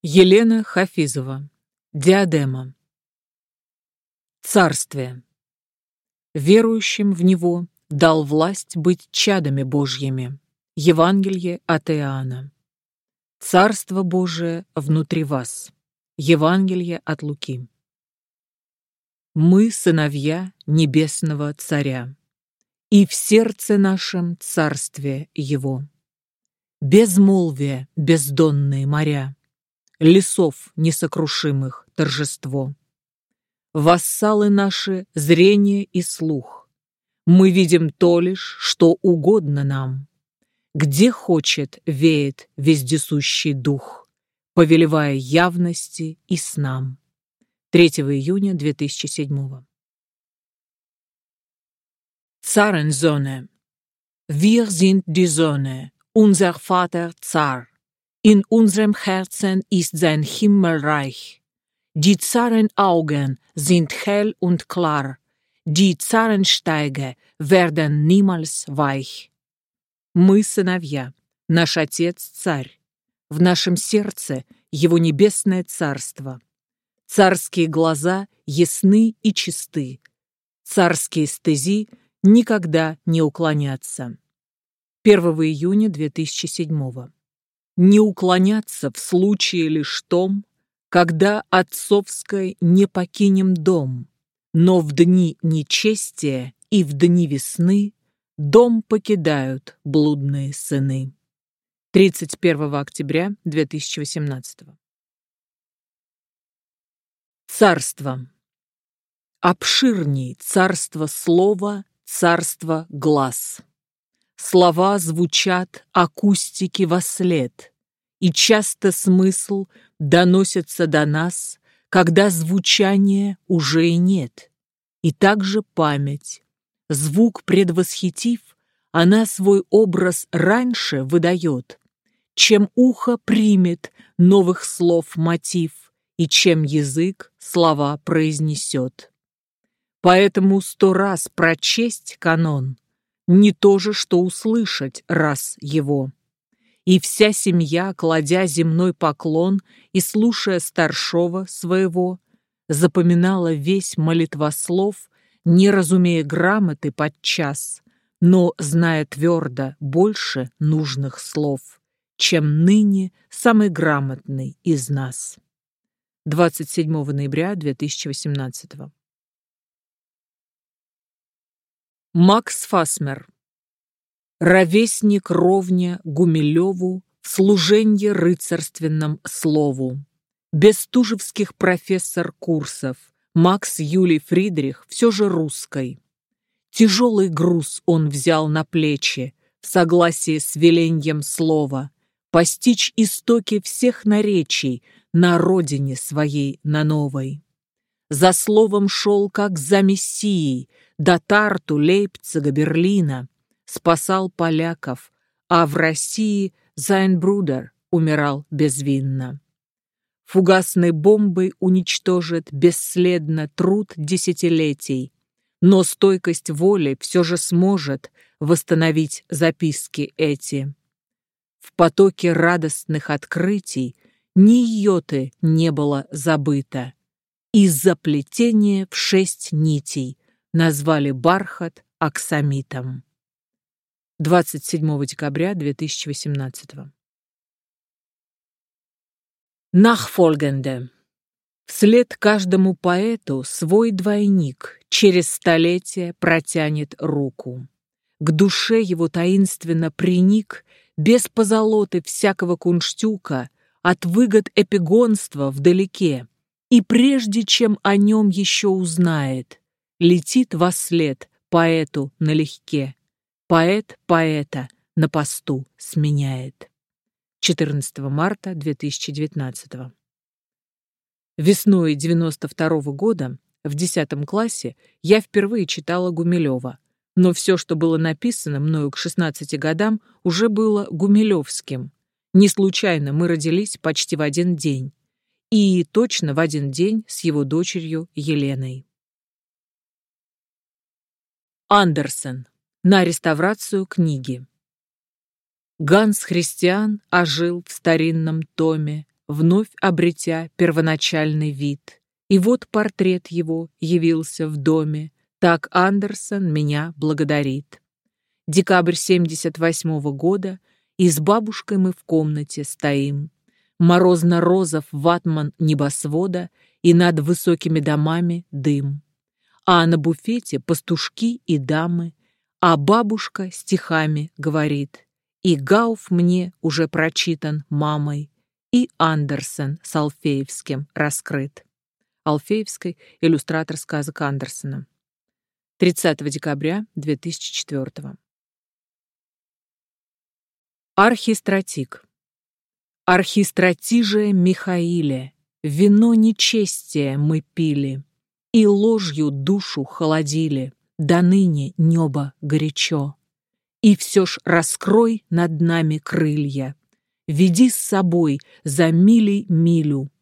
Елена Хафизова. Диадема. Царствие. Верующим в него дал власть быть чадами Божьими. Евангелие от Иоанна. Царство Божие внутри вас. Евангелие от Луки. Мы сыновья небесного Царя, и в сердце нашем царствие Его. Безмолвие, бездонные моря, лесов несокрушимых торжество. Вассалы наши — зрение и слух. Мы видим то лишь, что угодно нам. Где хочет, веет вездесущий дух, повелевая явности и снам. 3 июня 2007 Zarensonne. Wir sind die Sonne, unser Vater Zar. In unserem Herzen ist sein Himmelreich. Die Zarenaugen sind hell und klar, die Zarensteige werden niemals weich. Мы сыновья, наш Отец – Царь. В нашем сердце Его небесное царство. Царские глаза ясны и чисты. Царские стези никогда не уклонятся. 1 июня 2007 года не уклоняться в случае лишь том, когда отцовской не покинем дом, но в дни нечестия и в дни весны дом покидают блудные сыны. 31 октября 2018 Царство. Обширней царство слова, царство глаз. Слова звучат акустики во след, и часто смысл доносится до нас, когда звучания уже и нет. И также память. Звук предвосхитив, она свой образ раньше выдает, чем ухо примет новых слов мотив и чем язык слова произнесет. Поэтому сто раз прочесть канон не то же, что услышать раз его. И вся семья, кладя земной поклон и слушая старшего своего, запоминала весь молитвослов, не разумея грамоты подчас, но зная твердо больше нужных слов, чем ныне самый грамотный из нас. 27 ноября 2018 Макс Фасмер. Ровесник ровня Гумилеву в служенье рыцарственном слову. Бестужевских профессор курсов. Макс Юлий Фридрих все же русской. Тяжелый груз он взял на плечи, в согласии с веленьем слова, постичь истоки всех наречий на родине своей на новой. За словом шел, как за мессией, до Тарту, Лейпцига, Берлина, спасал поляков, а в России Зайнбрудер умирал безвинно. Фугасной бомбой уничтожит бесследно труд десятилетий, но стойкость воли все же сможет восстановить записки эти. В потоке радостных открытий ни йоты не было забыто. Из-за плетения в шесть нитей назвали бархат аксамитом. 27 декабря 2018 Нахфольгенде. Вслед каждому поэту свой двойник через столетия протянет руку. К душе его таинственно приник, без позолоты всякого кунштюка, от выгод эпигонства вдалеке, и прежде чем о нем еще узнает, летит во след поэту налегке. Поэт поэта на посту сменяет. 14 марта 2019 Весной 92 -го года в 10 классе я впервые читала Гумилева, но все, что было написано мною к 16 годам, уже было гумилевским. Не случайно мы родились почти в один день. И точно в один день с его дочерью Еленой. Андерсен. На реставрацию книги. Ганс Христиан ожил в старинном томе вновь обретя первоначальный вид. И вот портрет его явился в доме, так Андерсон меня благодарит. Декабрь 78 -го года, и с бабушкой мы в комнате стоим. Морозно-розов ватман небосвода, и над высокими домами дым. А на буфете пастушки и дамы, а бабушка стихами говорит. И Гауф мне уже прочитан мамой, и Андерсон с Алфеевским раскрыт. Алфеевской иллюстратор сказок Андерсона. 30 декабря 2004 Архистратик. Архистратиже Михаиле, вино нечестие мы пили, и ложью душу холодили, до ныне небо горячо. И все ж раскрой над нами крылья, веди с собой за милей милю,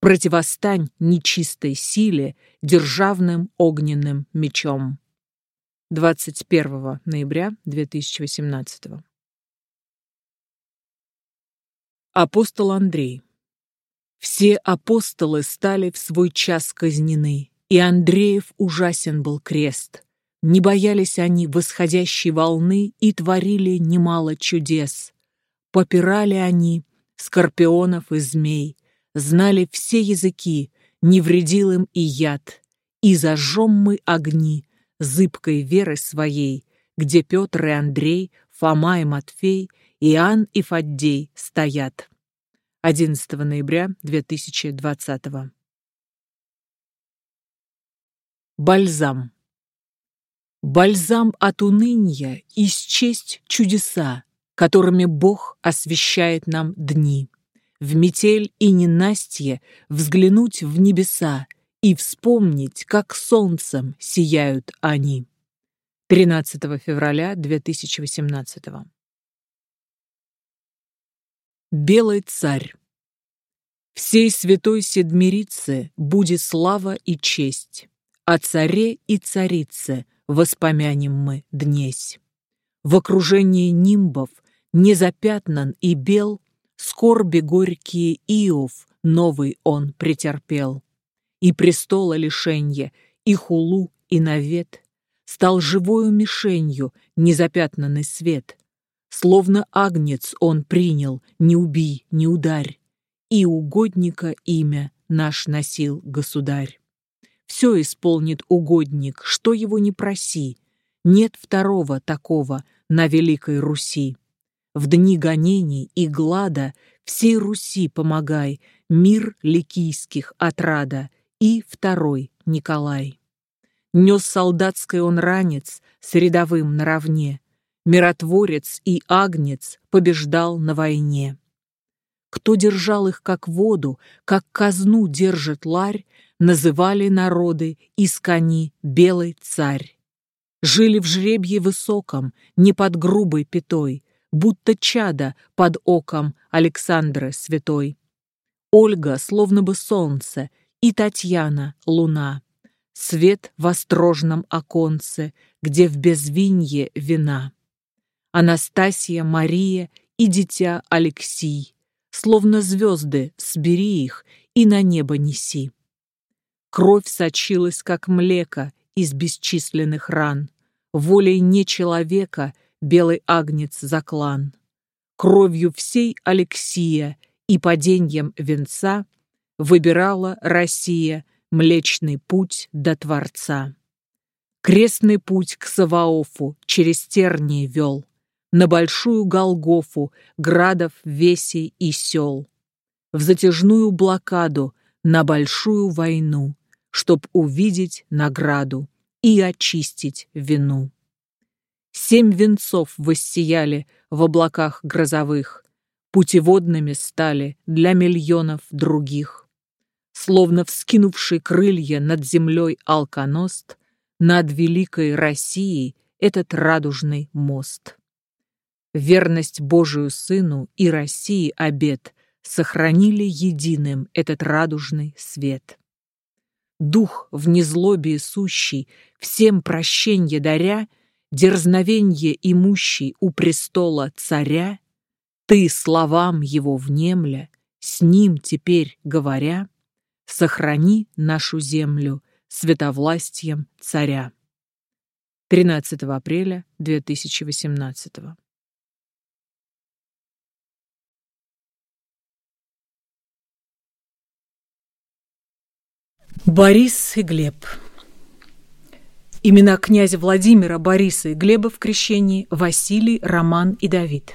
противостань нечистой силе державным огненным мечом. 21 ноября 2018 Апостол Андрей Все апостолы стали в свой час казнены, и Андреев ужасен был крест. Не боялись они восходящей волны и творили немало чудес. Попирали они скорпионов и змей, знали все языки, не вредил им и яд. И зажжем мы огни, зыбкой веры своей, где Петр и Андрей, Фома и Матфей, Иоанн и Фаддей стоят. 11 ноября 2020 Бальзам. Бальзам от уныния исчесть чудеса, которыми Бог освещает нам дни. В метель и ненастье взглянуть в небеса и вспомнить, как солнцем сияют они. 13 февраля 2018 Белый царь Всей святой седмирице будет слава и честь, о царе и царице воспомянем мы днесь. В окружении нимбов, незапятнан и бел, скорби горькие Иов новый он претерпел и престола лишенье, и хулу, и навет, стал живою мишенью незапятнанный свет. Словно агнец он принял, не убий, не ударь, и угодника имя наш носил государь. Все исполнит угодник, что его не проси, нет второго такого на Великой Руси. В дни гонений и глада всей Руси помогай, мир ликийских отрада — и второй Николай. Нес солдатский он ранец с рядовым наравне, миротворец и агнец побеждал на войне. Кто держал их как воду, как казну держит ларь, называли народы из кони белый царь. Жили в жребье высоком, не под грубой пятой, будто чада под оком Александры святой. Ольга, словно бы солнце, и Татьяна — луна, свет в острожном оконце, где в безвинье вина. Анастасия, Мария и дитя Алексий, словно звезды, сбери их и на небо неси. Кровь сочилась, как млеко, из бесчисленных ран. Волей не человека белый агнец заклан. Кровью всей Алексия и паденьем венца — выбирала Россия Млечный путь до Творца. Крестный путь к Саваофу через тернии вел, На большую Голгофу градов, весей и сел, В затяжную блокаду на большую войну, Чтоб увидеть награду и очистить вину. Семь венцов воссияли в облаках грозовых, Путеводными стали для миллионов других словно вскинувший крылья над землей алконост, над великой Россией этот радужный мост. Верность Божию Сыну и России обет сохранили единым этот радужный свет. Дух в незлобии сущий, всем прощенье даря, дерзновенье имущий у престола царя, ты словам его внемля, с ним теперь говоря, сохрани нашу землю световластием царя. 13 апреля 2018 Борис и Глеб Имена князя Владимира, Бориса и Глеба в крещении Василий, Роман и Давид.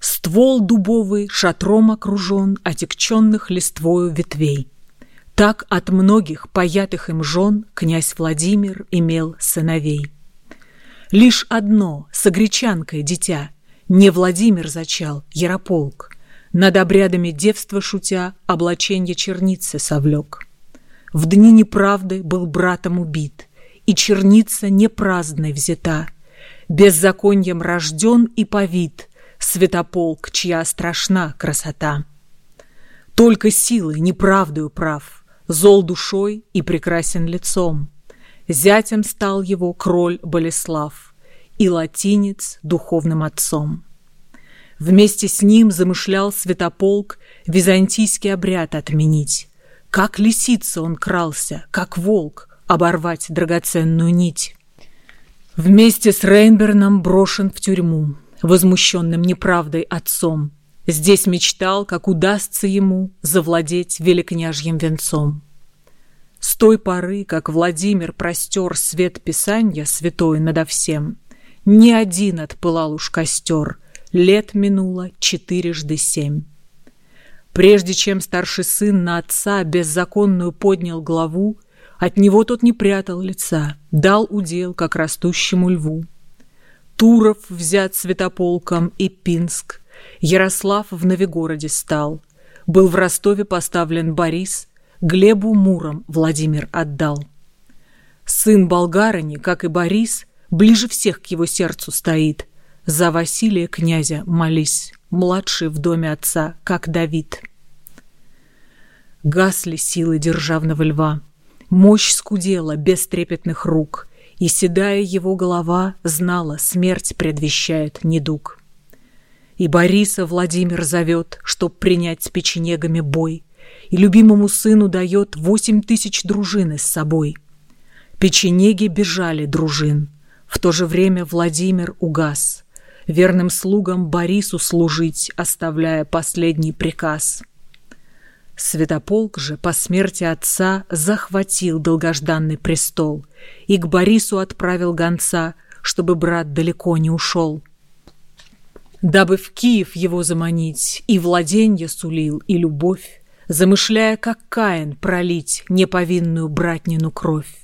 Ствол дубовый шатром окружен отекченных листвою ветвей. Так от многих поятых им жен князь Владимир имел сыновей. Лишь одно, с огречанкой дитя, не Владимир зачал, Ярополк, над обрядами девства шутя облаченье черницы совлек. В дни неправды был братом убит, и черница непраздной взята, беззаконьем рожден и повит, святополк, чья страшна красота. Только силой, неправдою прав, зол душой и прекрасен лицом. Зятем стал его кроль Болеслав и латинец духовным отцом. Вместе с ним замышлял святополк византийский обряд отменить. Как лисица он крался, как волк, оборвать драгоценную нить. Вместе с Рейнберном брошен в тюрьму, возмущенным неправдой отцом. Здесь мечтал, как удастся ему завладеть великняжьим венцом. С той поры, как Владимир простер свет Писания святой надо всем, ни один отпылал уж костер — Лет минуло четырежды семь. Прежде чем старший сын на отца беззаконную поднял главу, от него тот не прятал лица, дал удел, как растущему льву. Туров взят святополком и Пинск, Ярослав в Новигороде стал, был в Ростове поставлен Борис, Глебу Муром Владимир отдал. Сын болгарыни, как и Борис, ближе всех к его сердцу стоит — за Василия князя молись, младший в доме отца, как Давид. Гасли силы державного льва, мощь скудела без трепетных рук, и седая его голова знала, смерть предвещает недуг. И Бориса Владимир зовет, чтоб принять с печенегами бой, и любимому сыну дает восемь тысяч дружины с собой. Печенеги бежали дружин, в то же время Владимир угас — верным слугам Борису служить, оставляя последний приказ. Святополк же по смерти отца захватил долгожданный престол и к Борису отправил гонца, чтобы брат далеко не ушел. Дабы в Киев его заманить, и владенье сулил, и любовь, замышляя, как Каин, пролить неповинную братнину кровь.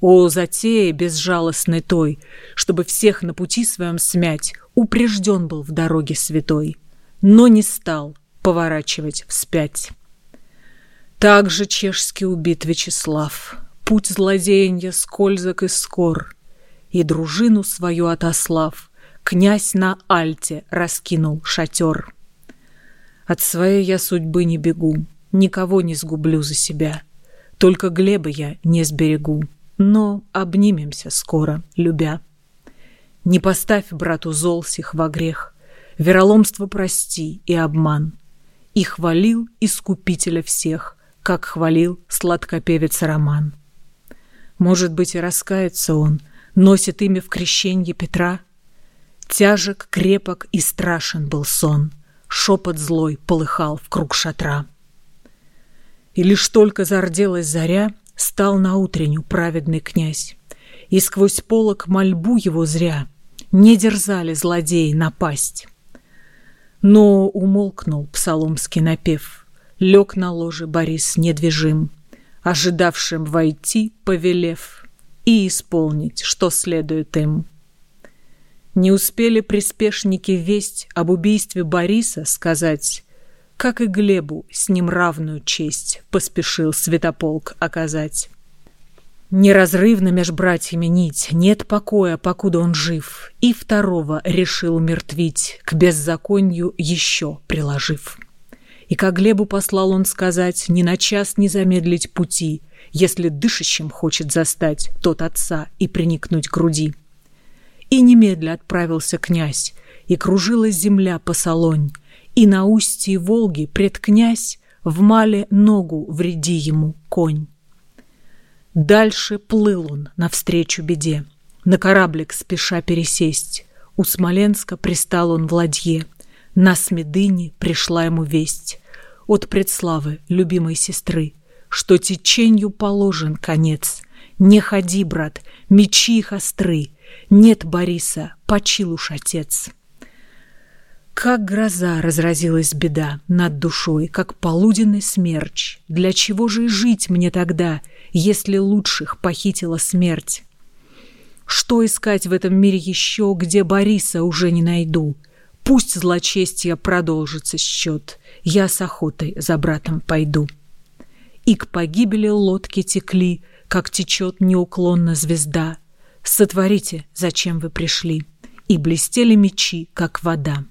О, затея безжалостной той, чтобы всех на пути своем смять, упрежден был в дороге святой, но не стал поворачивать вспять. Так же чешский убит Вячеслав, путь злодеяния скользок и скор, и дружину свою отослав, князь на Альте раскинул шатер. От своей я судьбы не бегу, никого не сгублю за себя, только Глеба я не сберегу но обнимемся скоро, любя. Не поставь брату зол сих во грех, вероломство прости и обман. И хвалил искупителя всех, как хвалил сладкопевец Роман. Может быть, и раскается он, носит имя в крещенье Петра. Тяжек, крепок и страшен был сон, шепот злой полыхал в круг шатра. И лишь только зарделась заря — Стал на утренню праведный князь, И сквозь полок мольбу его зря Не дерзали злодеи напасть. Но умолкнул псаломский напев, Лег на ложе Борис недвижим, Ожидавшим войти повелев И исполнить, что следует им. Не успели приспешники весть об убийстве Бориса сказать, как и Глебу с ним равную честь поспешил святополк оказать. Неразрывно меж братьями нить, нет покоя, покуда он жив, и второго решил мертвить, к беззаконию еще приложив. И как Глебу послал он сказать, ни на час не замедлить пути, если дышащим хочет застать тот отца и приникнуть к груди. И немедля отправился князь, и кружилась земля по солонь, И на устье Волги пред князь в мале ногу вреди ему конь. Дальше плыл он навстречу беде, на кораблик спеша пересесть. У Смоленска пристал он в ладье, на Смедыне пришла ему весть от предславы любимой сестры, что теченью положен конец. Не ходи, брат, мечи их остры, нет Бориса, почил уж отец. Как гроза разразилась беда над душой, как полуденный смерч. Для чего же и жить мне тогда, если лучших похитила смерть? Что искать в этом мире еще, где Бориса уже не найду? Пусть злочестья продолжится счет, я с охотой за братом пойду. И к погибели лодки текли, как течет неуклонно звезда. Сотворите, зачем вы пришли, и блестели мечи, как вода.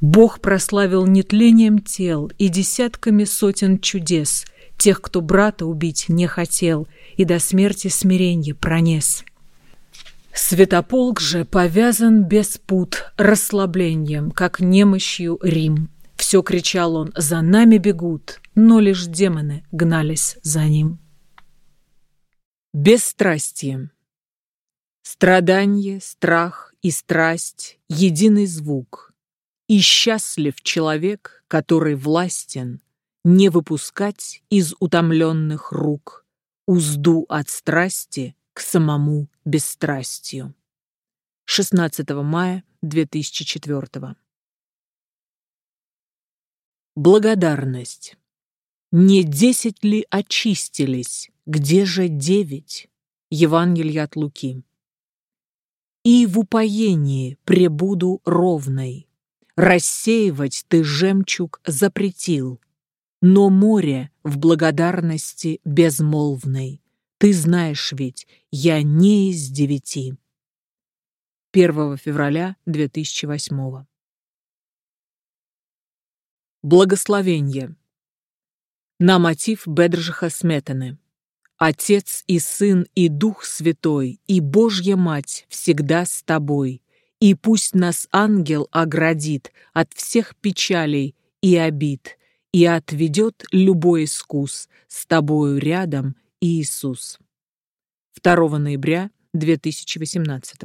Бог прославил нетлением тел и десятками сотен чудес тех, кто брата убить не хотел и до смерти смиренье пронес. Святополк же повязан без пут расслаблением, как немощью Рим. Все кричал он, за нами бегут, но лишь демоны гнались за ним. Бесстрастие. Страдание, страх и страсть — единый звук. И счастлив человек, который властен, не выпускать из утомленных рук узду от страсти к самому бесстрастию. 16 мая 2004 Благодарность. Не десять ли очистились, где же девять? Евангелие от Луки. И в упоении пребуду ровной. Рассеивать ты жемчуг запретил, но море в благодарности безмолвной. Ты знаешь ведь, я не из девяти. 1 февраля 2008 Благословение. На мотив Бедржиха Сметаны. Отец и Сын и Дух Святой и Божья Мать всегда с тобой, и пусть нас ангел оградит от всех печалей и обид, и отведет любой искус с тобою рядом, Иисус. 2 ноября 2018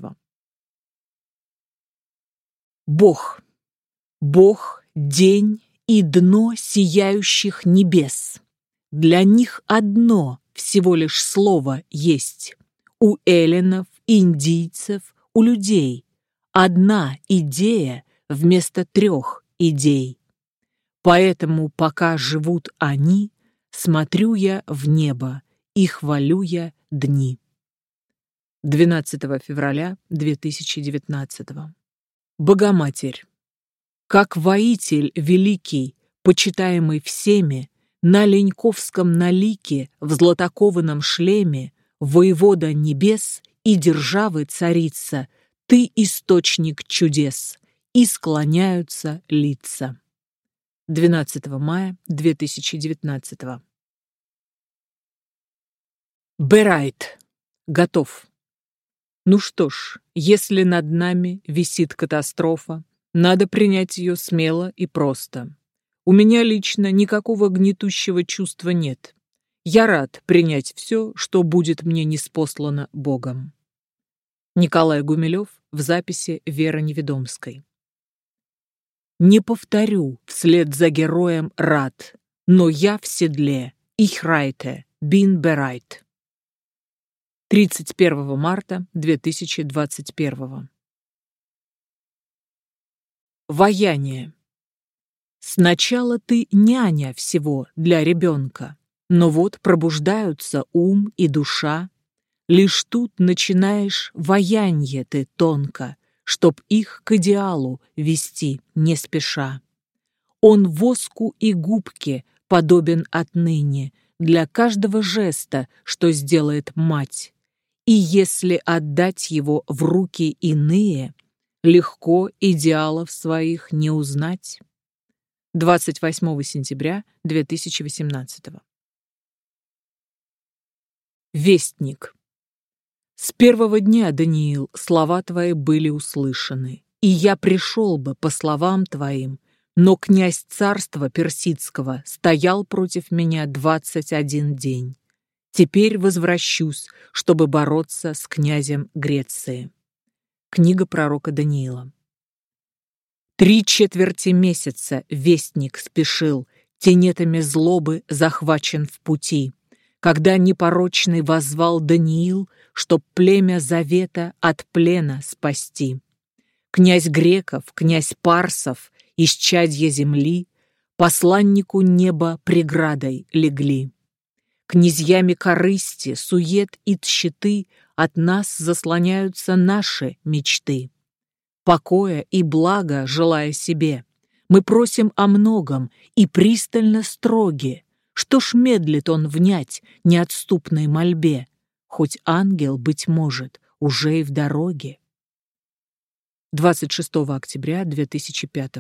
Бог. Бог – день и дно сияющих небес. Для них одно всего лишь слово есть. У эллинов, индийцев, у людей. Одна идея вместо трех идей. Поэтому, пока живут они, смотрю я в небо и хвалю я дни. 12 февраля 2019 Богоматерь. Как воитель великий, почитаемый всеми, на Леньковском налике, в златокованном шлеме, воевода небес и державы царица, ты источник чудес, и склоняются лица. 12 мая 2019 Берайт. Готов. Ну что ж, если над нами висит катастрофа, надо принять ее смело и просто. У меня лично никакого гнетущего чувства нет. Я рад принять все, что будет мне неспослано Богом. Николай Гумилев в записи Веры Неведомской. Не повторю вслед за героем рад, но я в седле, ich reite, bin bereit. 31 марта 2021 Ваяние. Сначала ты няня всего для ребенка, но вот пробуждаются ум и душа. Лишь тут начинаешь ваянье ты тонко, чтоб их к идеалу вести не спеша. Он воску и губке подобен отныне для каждого жеста, что сделает мать. И если отдать его в руки иные, легко идеалов своих не узнать. 28 сентября 2018 Вестник. С первого дня, Даниил, слова твои были услышаны, и я пришел бы, по словам твоим, но князь царства персидского стоял против меня двадцать один день. Теперь возвращусь, чтобы бороться с князем Греции. Книга пророка Даниила. Три четверти месяца вестник спешил, тенетами злобы захвачен в пути, когда непорочный возвал Даниил, чтоб племя Завета от плена спасти. Князь Греков, князь Парсов, исчадье земли, посланнику неба преградой легли. Князьями корысти, сует и тщеты от нас заслоняются наши мечты. Покоя и блага желая себе, мы просим о многом и пристально строги. Что ж медлит он внять неотступной мольбе, хоть ангел, быть может, уже и в дороге. 26 октября 2005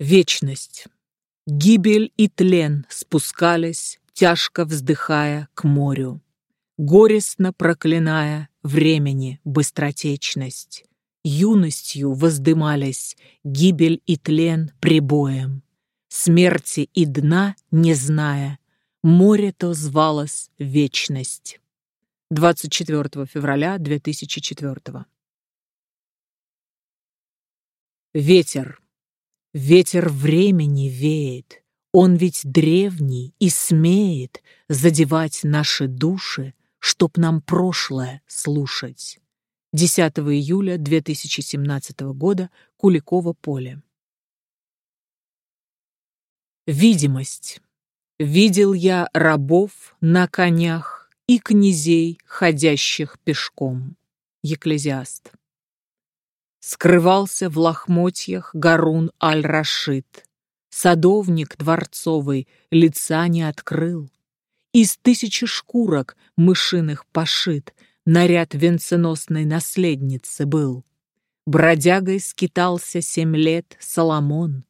Вечность. Гибель и тлен спускались, тяжко вздыхая к морю, горестно проклиная времени быстротечность. Юностью воздымались гибель и тлен прибоем, смерти и дна не зная, море то звалось вечность. 24 февраля 2004 Ветер. Ветер времени веет. Он ведь древний и смеет задевать наши души, чтоб нам прошлое слушать. 10 июля 2017 года. Куликово поле. Видимость. Видел я рабов на конях, и князей, ходящих пешком. Екклезиаст. Скрывался в лохмотьях Гарун аль-Рашид. Садовник дворцовый лица не открыл. Из тысячи шкурок мышиных пошит Наряд венценосной наследницы был. Бродягой скитался семь лет Соломон.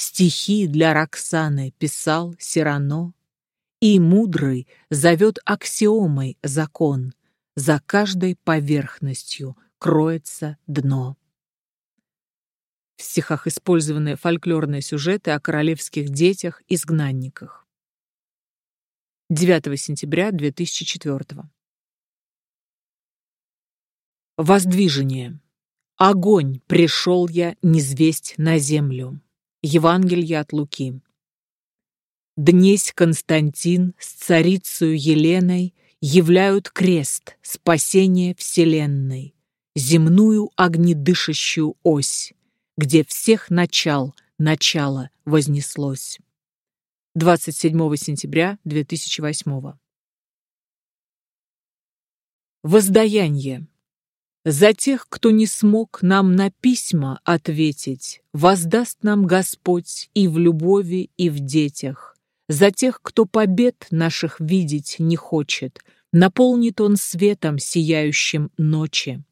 Стихи для Роксаны писал Сирано. И мудрый зовет аксиомой закон. За каждой поверхностью кроется дно. В стихах использованы фольклорные сюжеты о королевских детях-изгнанниках. 9 сентября 2004 Воздвижение. Огонь пришел я низвесть на землю. Евангелие от Луки. Днесь Константин с царицей Еленой являют крест спасения Вселенной, земную огнедышащую ось, где всех начал начало вознеслось. 27 сентября 2008 Воздаяние. За тех, кто не смог нам на письма ответить, воздаст нам Господь и в любови, и в детях за тех, кто побед наших видеть не хочет, наполнит он светом сияющим ночи.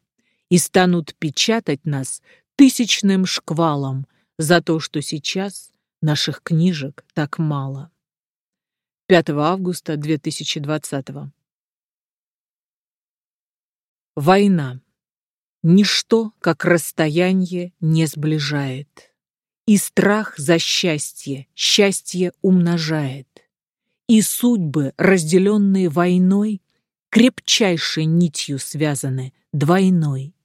И станут печатать нас тысячным шквалом за то, что сейчас наших книжек так мало. 5 августа 2020 Война. Ничто, как расстояние, не сближает. И страх за счастье, счастье умножает. И судьбы, разделенные войной, крепчайшей нитью связаны, двойной.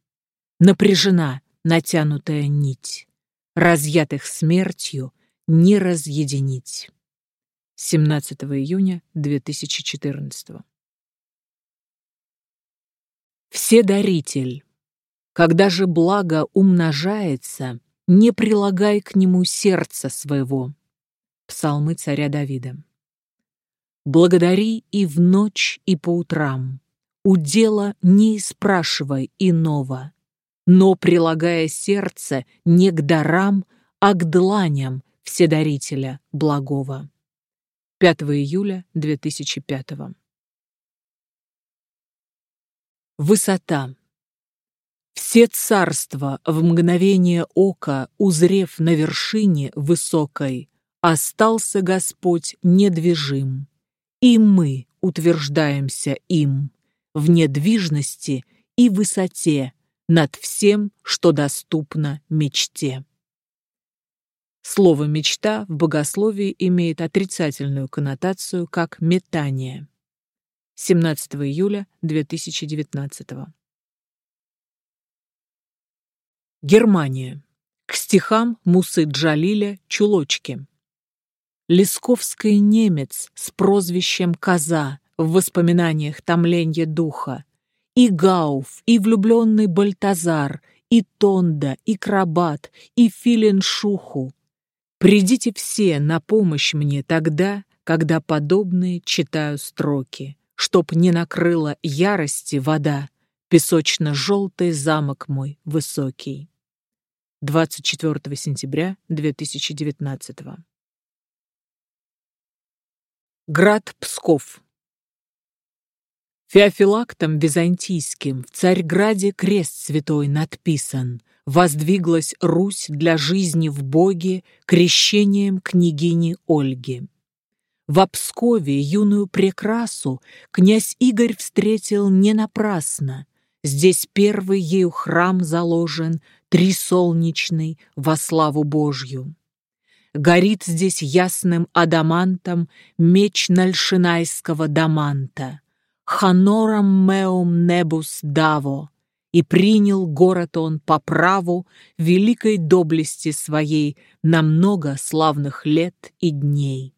Напряжена натянутая нить, разъятых смертью не разъединить. 17 июня 2014 Вседаритель. Когда же благо умножается, не прилагай к нему сердца своего. Псалмы царя Давида. Благодари и в ночь, и по утрам. У дела не спрашивай иного, но, прилагая сердце не к дарам, а к дланям Вседарителя благого. 5 июля 2005 Высота. Все царства в мгновение ока, узрев на вершине высокой, остался Господь недвижим. И мы утверждаемся им в недвижности и высоте над всем, что доступно мечте. Слово «мечта» в богословии имеет отрицательную коннотацию как «метание». 17 июля 2019 Германия. К стихам Мусы Джалиля «Чулочки». Лесковский немец с прозвищем Коза в воспоминаниях томленья духа, и Гауф, и влюбленный Бальтазар, и Тонда, и Крабат, и Филин Шуху. Придите все на помощь мне тогда, когда подобные читаю строки, чтоб не накрыла ярости вода, песочно-желтый замок мой высокий. 24 сентября 2019 Град Псков Феофилактом византийским в Царьграде крест святой надписан. Воздвиглась Русь для жизни в Боге крещением княгини Ольги. В Пскове юную прекрасу князь Игорь встретил не напрасно. Здесь первый ею храм заложен, трисолнечный, во славу Божью. Горит здесь ясным адамантом меч Нальшинайского даманта — Ханорам меум небус даво, и принял город он по праву великой доблести своей на много славных лет и дней.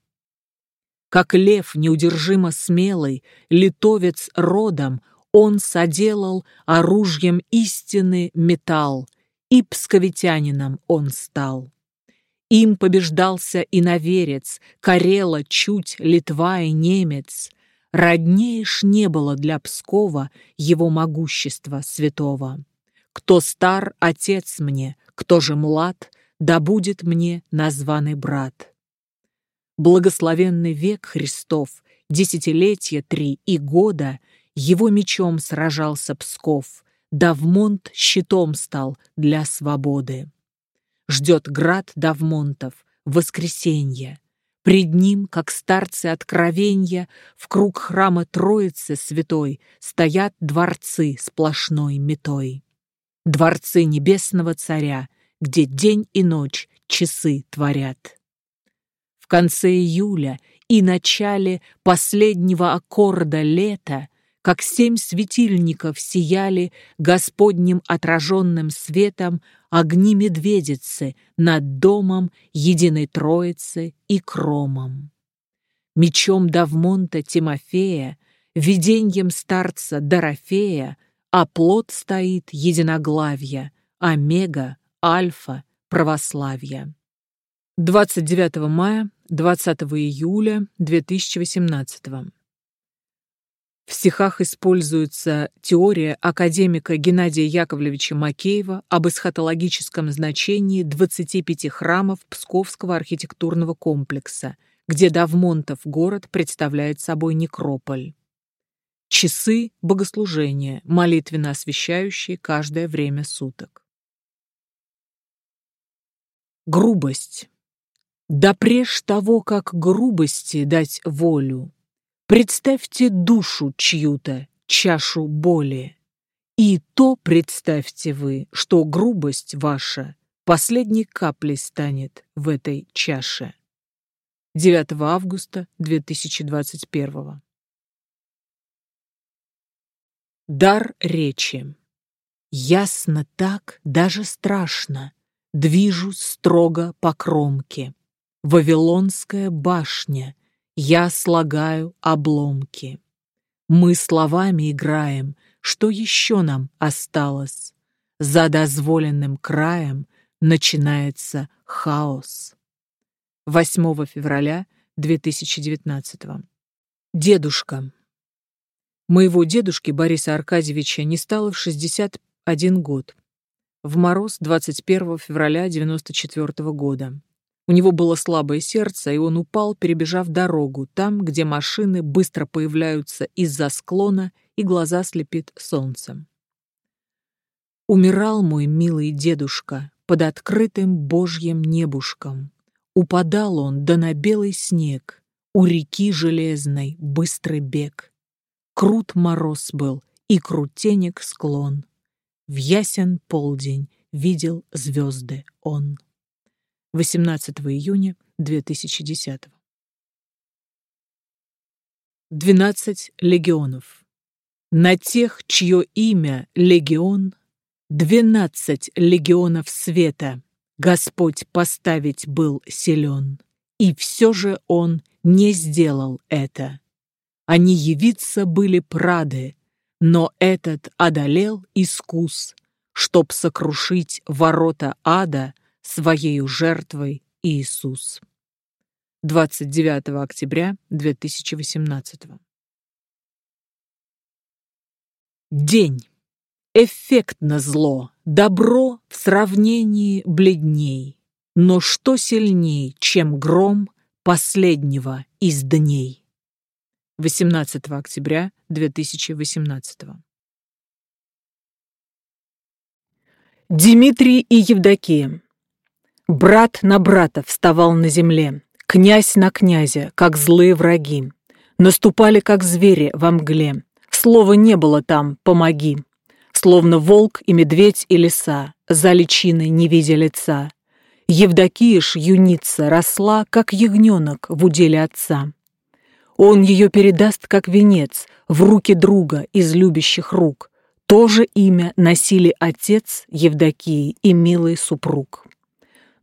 Как лев неудержимо смелый, литовец родом, он соделал оружием истины металл, и псковитянином он стал. Им побеждался иноверец, Карела, чуть, Литва и немец — Роднеешь не было для Пскова его могущества святого. Кто стар, отец мне, кто же млад, да будет мне названный брат. Благословенный век Христов, десятилетия три и года, его мечом сражался Псков, Давмонт щитом стал для свободы. Ждет град Давмонтов, воскресенье, Пред ним, как старцы откровенья, в круг храма Троицы Святой стоят дворцы сплошной метой. Дворцы Небесного Царя, где день и ночь часы творят. В конце июля и начале последнего аккорда лета как семь светильников сияли Господним отраженным светом огни медведицы над домом Единой Троицы и кромом. Мечом Давмонта Тимофея, виденьем старца Дорофея, а плод стоит единоглавья, омега, альфа, православия. 29 мая, 20 июля 2018 в стихах используется теория академика Геннадия Яковлевича Макеева об эсхатологическом значении 25 храмов Псковского архитектурного комплекса, где Давмонтов город представляет собой некрополь. Часы богослужения, молитвенно освещающие каждое время суток. Грубость. Да преж того, как грубости дать волю, Представьте душу чью-то, чашу боли. И то представьте вы, что грубость ваша последней каплей станет в этой чаше. 9 августа 2021 Дар речи. Ясно так, даже страшно, движусь строго по кромке. Вавилонская башня — я слагаю обломки. Мы словами играем, что еще нам осталось? За дозволенным краем начинается хаос. 8 февраля 2019 Дедушка. Моего дедушки Бориса Аркадьевича не стало в 61 год. В мороз 21 февраля 94 года. У него было слабое сердце, и он упал, перебежав дорогу, там, где машины быстро появляются из-за склона, и глаза слепит солнцем. Умирал мой милый дедушка под открытым божьим небушком. Упадал он да на белый снег, у реки железной быстрый бег. Крут мороз был и крутенек склон. в ясен полдень видел звезды он. 18 июня 2010 12 легионов. На тех, чье имя легион, двенадцать легионов света Господь поставить был силен, и все же Он не сделал это. Они явиться были прады, но этот одолел искус, чтоб сокрушить ворота ада своею жертвой Иисус. 29 октября 2018 День. Эффектно зло, добро в сравнении бледней. Но что сильней, чем гром последнего из дней? 18 октября 2018 Дмитрий и Евдокия. Брат на брата вставал на земле, князь на князя, как злые враги. Наступали, как звери во мгле. Слова не было там «помоги». Словно волк и медведь и лиса, за личиной не видя лица. Евдокия ж юница росла, как ягненок в уделе отца. Он ее передаст, как венец, в руки друга из любящих рук. То же имя носили отец Евдокии и милый супруг.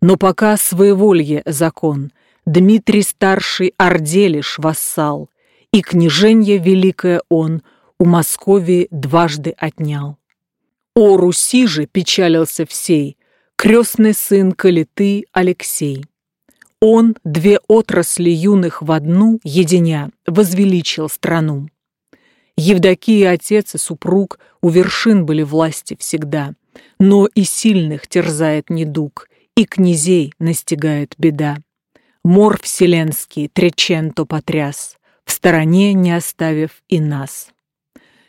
Но пока своеволье закон, Дмитрий старший Орде лишь вассал, и княженье великое он у Московии дважды отнял. О Руси же печалился всей, крестный сын Калиты Алексей. Он, две отрасли юных в одну, единя, возвеличил страну. Евдокия отец и супруг у вершин были власти всегда, но и сильных терзает недуг, и князей настигает беда. Мор вселенский Треченто потряс, в стороне не оставив и нас.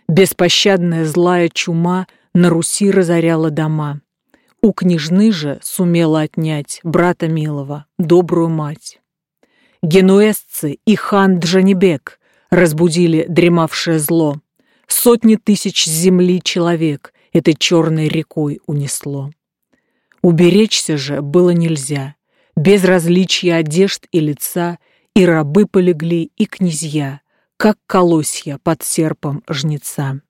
Беспощадная злая чума — на Руси разоряла дома. У княжны же сумела отнять брата милого, добрую мать. Генуэзцы и хан Джанибек разбудили дремавшее зло. Сотни тысяч земли человек этой черной рекой унесло. Уберечься же было нельзя. Без различия одежд и лица и рабы полегли, и князья, как колосья под серпом жнеца.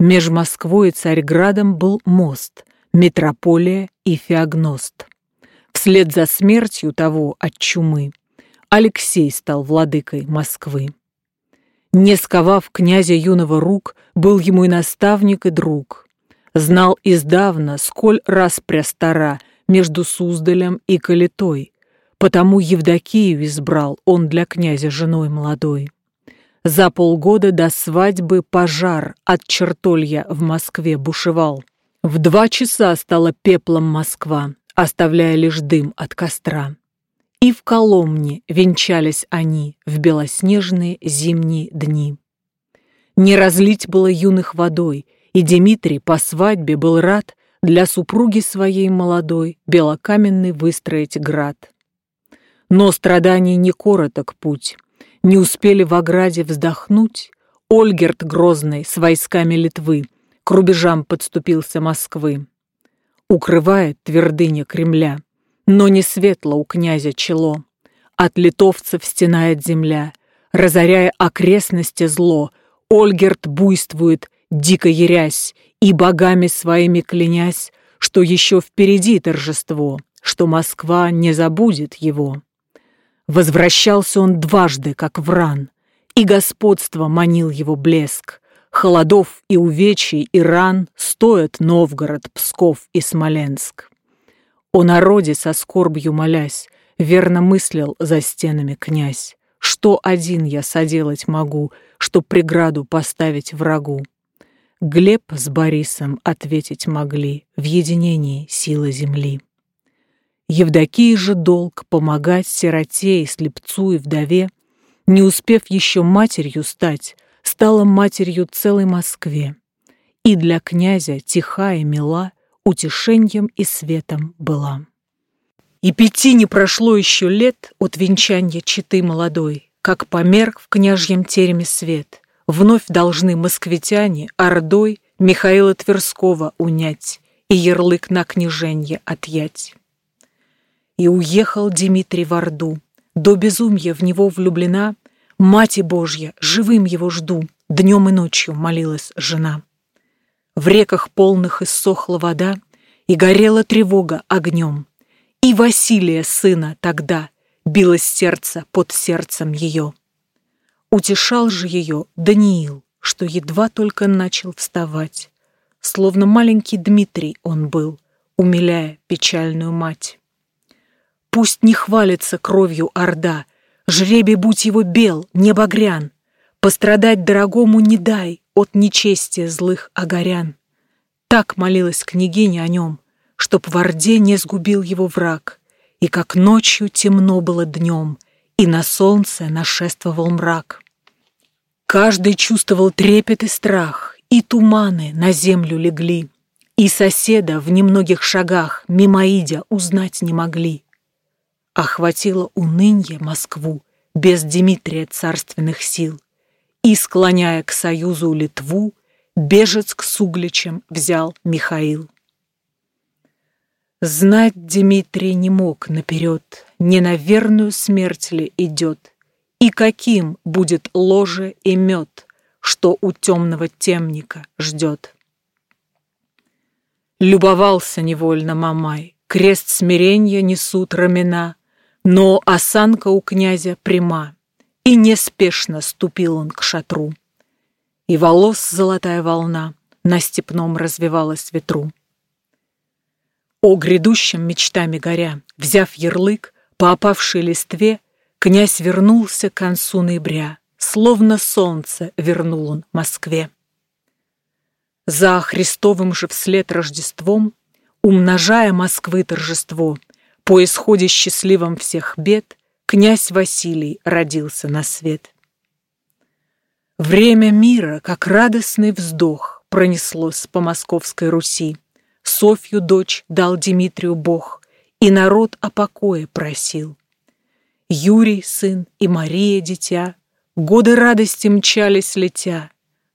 Меж Москвой и Царьградом был мост, метрополия и феогност. Вслед за смертью того от чумы Алексей стал владыкой Москвы. Не сковав князя юного рук, был ему и наставник, и друг. Знал издавна, сколь раз стара между Суздалем и Калитой, потому Евдокию избрал он для князя женой молодой. За полгода до свадьбы пожар от чертолья в Москве бушевал. В два часа стала пеплом Москва, оставляя лишь дым от костра. И в Коломне венчались они в белоснежные зимние дни. Не разлить было юных водой, и Дмитрий по свадьбе был рад для супруги своей молодой белокаменный выстроить град. Но страданий не короток путь, не успели в ограде вздохнуть, Ольгерт Грозный с войсками Литвы к рубежам подступился Москвы. Укрывает твердыня Кремля, но не светло у князя чело. От литовцев стенает земля, разоряя окрестности зло. Ольгерт буйствует, дико ярясь, и богами своими клянясь, что еще впереди торжество, что Москва не забудет его. Возвращался он дважды, как вран, и господство манил его блеск. Холодов и увечий и ран стоят Новгород, Псков и Смоленск. О народе со скорбью молясь, верно мыслил за стенами князь. Что один я соделать могу, чтоб преграду поставить врагу? Глеб с Борисом ответить могли в единении силы земли. Евдокии же долг помогать сироте и слепцу и вдове, не успев еще матерью стать, стала матерью целой Москве. И для князя тиха и мила, утешением и светом была. И пяти не прошло еще лет от венчания читы молодой, как померк в княжьем тереме свет. Вновь должны москвитяне ордой Михаила Тверского унять и ярлык на княженье отъять. И уехал Дмитрий в Орду, до безумья в него влюблена, Мати Божья, живым его жду, днем и ночью молилась жена. В реках полных иссохла вода, и горела тревога огнем. И Василия, сына, тогда билось сердце под сердцем ее. Утешал же ее Даниил, что едва только начал вставать. Словно маленький Дмитрий он был, умиляя печальную мать. Пусть не хвалится кровью Орда, жребий будь его бел, не багрян, пострадать дорогому не дай от нечестия злых огорян. Так молилась княгиня о нем, чтоб в Орде не сгубил его враг, и как ночью темно было днем, и на солнце нашествовал мрак. Каждый чувствовал трепет и страх, и туманы на землю легли, и соседа в немногих шагах мимоидя узнать не могли. Охватило унынье Москву без Дмитрия царственных сил, и, склоняя к союзу Литву, бежец к сугличам взял Михаил. Знать Дмитрий не мог наперед, не на верную смерть ли идет, и каким будет ложе и мед, что у темного темника ждет. Любовался невольно Мамай, крест смирения несут рамена, но осанка у князя пряма, и неспешно ступил он к шатру и волос золотая волна на степном развивалась ветру. О грядущем мечтами горя, взяв ярлык по опавшей листве, князь вернулся к концу ноября, словно солнце вернул он Москве. За Христовым же вслед Рождеством, умножая Москвы торжество, по исходе счастливом всех бед, князь Василий родился на свет. Время мира, как радостный вздох, пронеслось по московской Руси. Софью дочь дал Дмитрию Бог, и народ о покое просил. Юрий, сын, и Мария, дитя, годы радости мчались летя,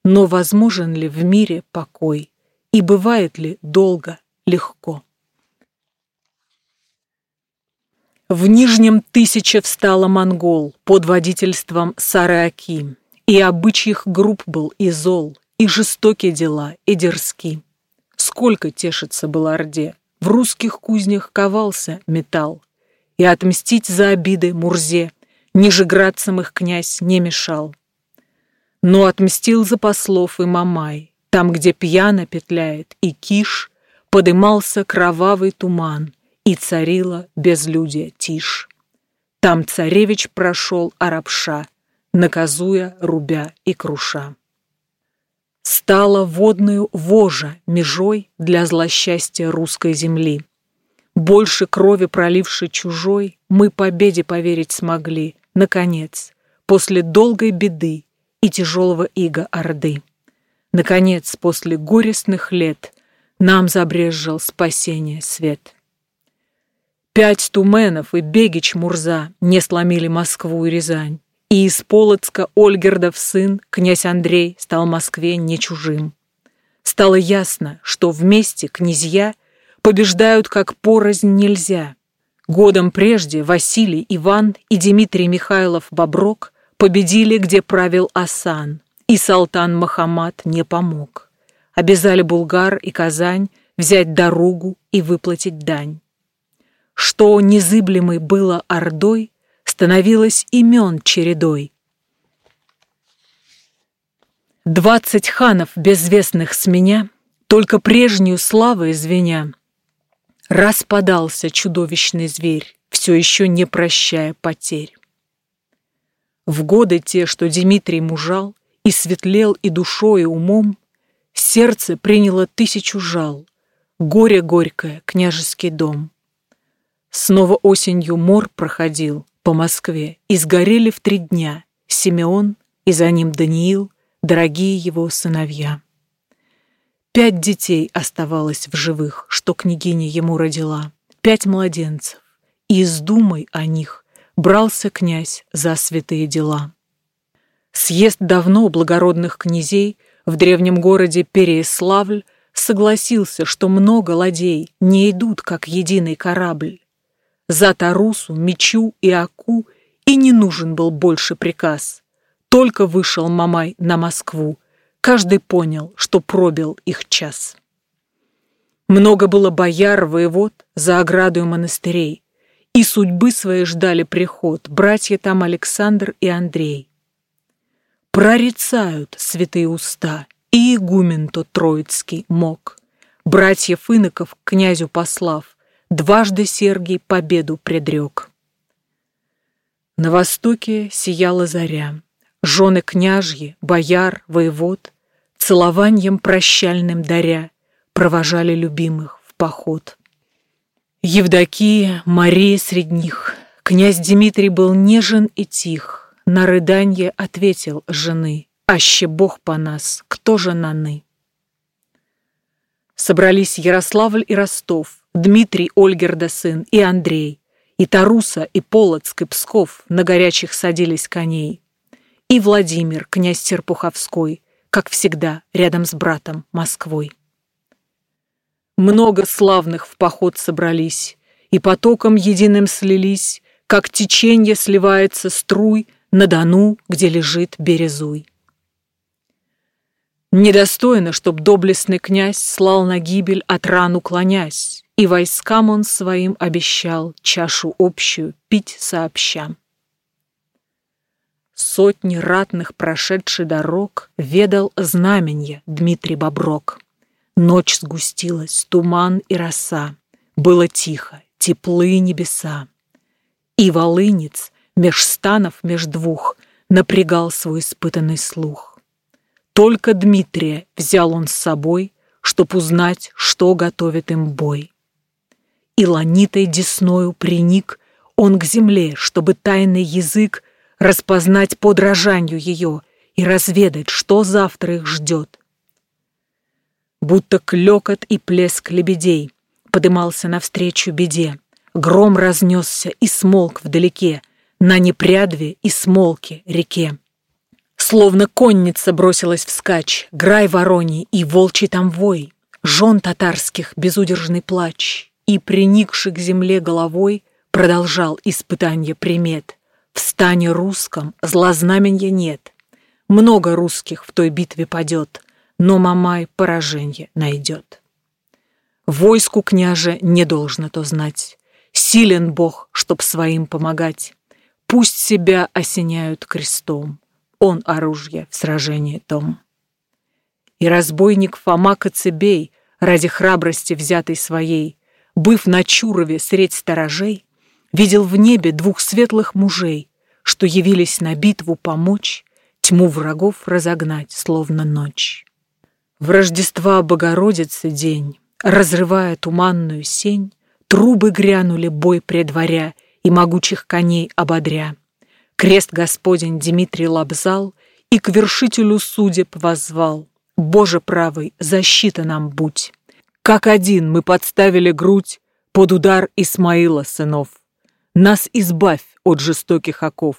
но возможен ли в мире покой, и бывает ли долго, легко? В Нижнем тысяче встала монгол под водительством Сары Аким. И обычьих групп был и зол, и жестокие дела, и дерзки. Сколько тешится было Орде, в русских кузнях ковался металл, и отмстить за обиды Мурзе нижеградцам их князь не мешал. Но отмстил за послов и Мамай, там, где пьяно петляет и киш, подымался кровавый туман, и царила безлюдие тишь. Там царевич прошел арабша, наказуя, рубя и круша. Стала водную вожа межой для злосчастья русской земли. Больше крови пролившей чужой мы победе поверить смогли, наконец, после долгой беды и тяжелого ига Орды. Наконец, после горестных лет нам забрезжил спасение свет. Пять туменов и Бегич Мурза не сломили Москву и Рязань и из Полоцка Ольгердов сын, князь Андрей, стал Москве не чужим. Стало ясно, что вместе князья побеждают как порознь нельзя. Годом прежде Василий, Иван и Дмитрий Михайлов Боброк победили, где правил Асан, и Салтан Махамад не помог. Обязали Булгар и Казань взять дорогу и выплатить дань. Что незыблемой было Ордой, становилось имен чередой. Двадцать ханов безвестных с меня, только прежнюю славу извиня, распадался чудовищный зверь, все еще не прощая потерь. В годы те, что Дмитрий мужал, и светлел и душой, и умом, сердце приняло тысячу жал, горе горькое, княжеский дом. Снова осенью мор проходил, по Москве и сгорели в три дня Симеон и за ним Даниил, дорогие его сыновья. Пять детей оставалось в живых, что княгиня ему родила, пять младенцев, и с думой о них брался князь за святые дела. Съезд давно благородных князей В древнем городе Переяславль согласился, что много ладей не идут, как единый корабль. За Тарусу, Мечу и Аку и не нужен был больше приказ. Только вышел Мамай на Москву, каждый понял, что пробил их час. Много было бояр, воевод за ограду монастырей, и судьбы своей ждали приход братья там Александр и Андрей. Прорицают святые уста, и игумен тот троицкий мог. Братьев иноков князю послав, дважды Сергий победу предрек. На востоке сияла заря, жены княжьи, бояр, воевод, целованием прощальным даря, провожали любимых в поход. Евдокия, Мария среди них, князь Дмитрий был нежен и тих, на рыданье ответил жены, «Аще Бог по нас, кто же наны?» Собрались Ярославль и Ростов, Дмитрий Ольгерда сын и Андрей, и Таруса, и Полоцк, и Псков на горячих садились коней, и Владимир, князь Серпуховской, как всегда, рядом с братом Москвой. Много славных в поход собрались, и потоком единым слились, как теченье сливается струй на Дону, где лежит Березуй. Недостойно, чтоб доблестный князь слал на гибель от ран уклонясь, и войскам он своим обещал чашу общую пить сообща. Сотни ратных прошедший дорог ведал знаменье Дмитрий Боброк. Ночь сгустилась, туман и роса. Было тихо, теплые небеса. И волынец меж станов меж двух напрягал свой испытанный слух. Только Дмитрия взял он с собой, чтоб узнать, что готовит им бой. И ланитой десною приник он к земле, чтобы тайный язык распознать подражанию ее и разведать, что завтра их ждет. Будто клекот и плеск лебедей подымался навстречу беде, гром разнесся и смолк вдалеке, на непрядве и смолке реке. Словно конница бросилась вскачь, Грай вороний и волчий там вой, Жен татарских безудержный плач, И, приникший к земле головой, Продолжал испытание примет. В стане русском злознаменья нет. Много русских в той битве падет, Но Мамай пораженье найдет. Войску княже не должно то знать. Силен Бог, чтоб своим помогать. Пусть себя осеняют крестом он оружие в сражении том. И разбойник Фома Коцебей, ради храбрости взятой своей, быв на Чурове средь сторожей, видел в небе двух светлых мужей, что явились на битву помочь, тьму врагов разогнать, словно ночь. В Рождества Богородицы день, разрывая туманную сень, трубы грянули бой предваря и могучих коней ободря. Крест Господень Дмитрий лобзал И к вершителю судеб воззвал. Боже правый, защита нам будь. Как один мы подставили грудь Под удар Исмаила сынов. Нас избавь от жестоких оков.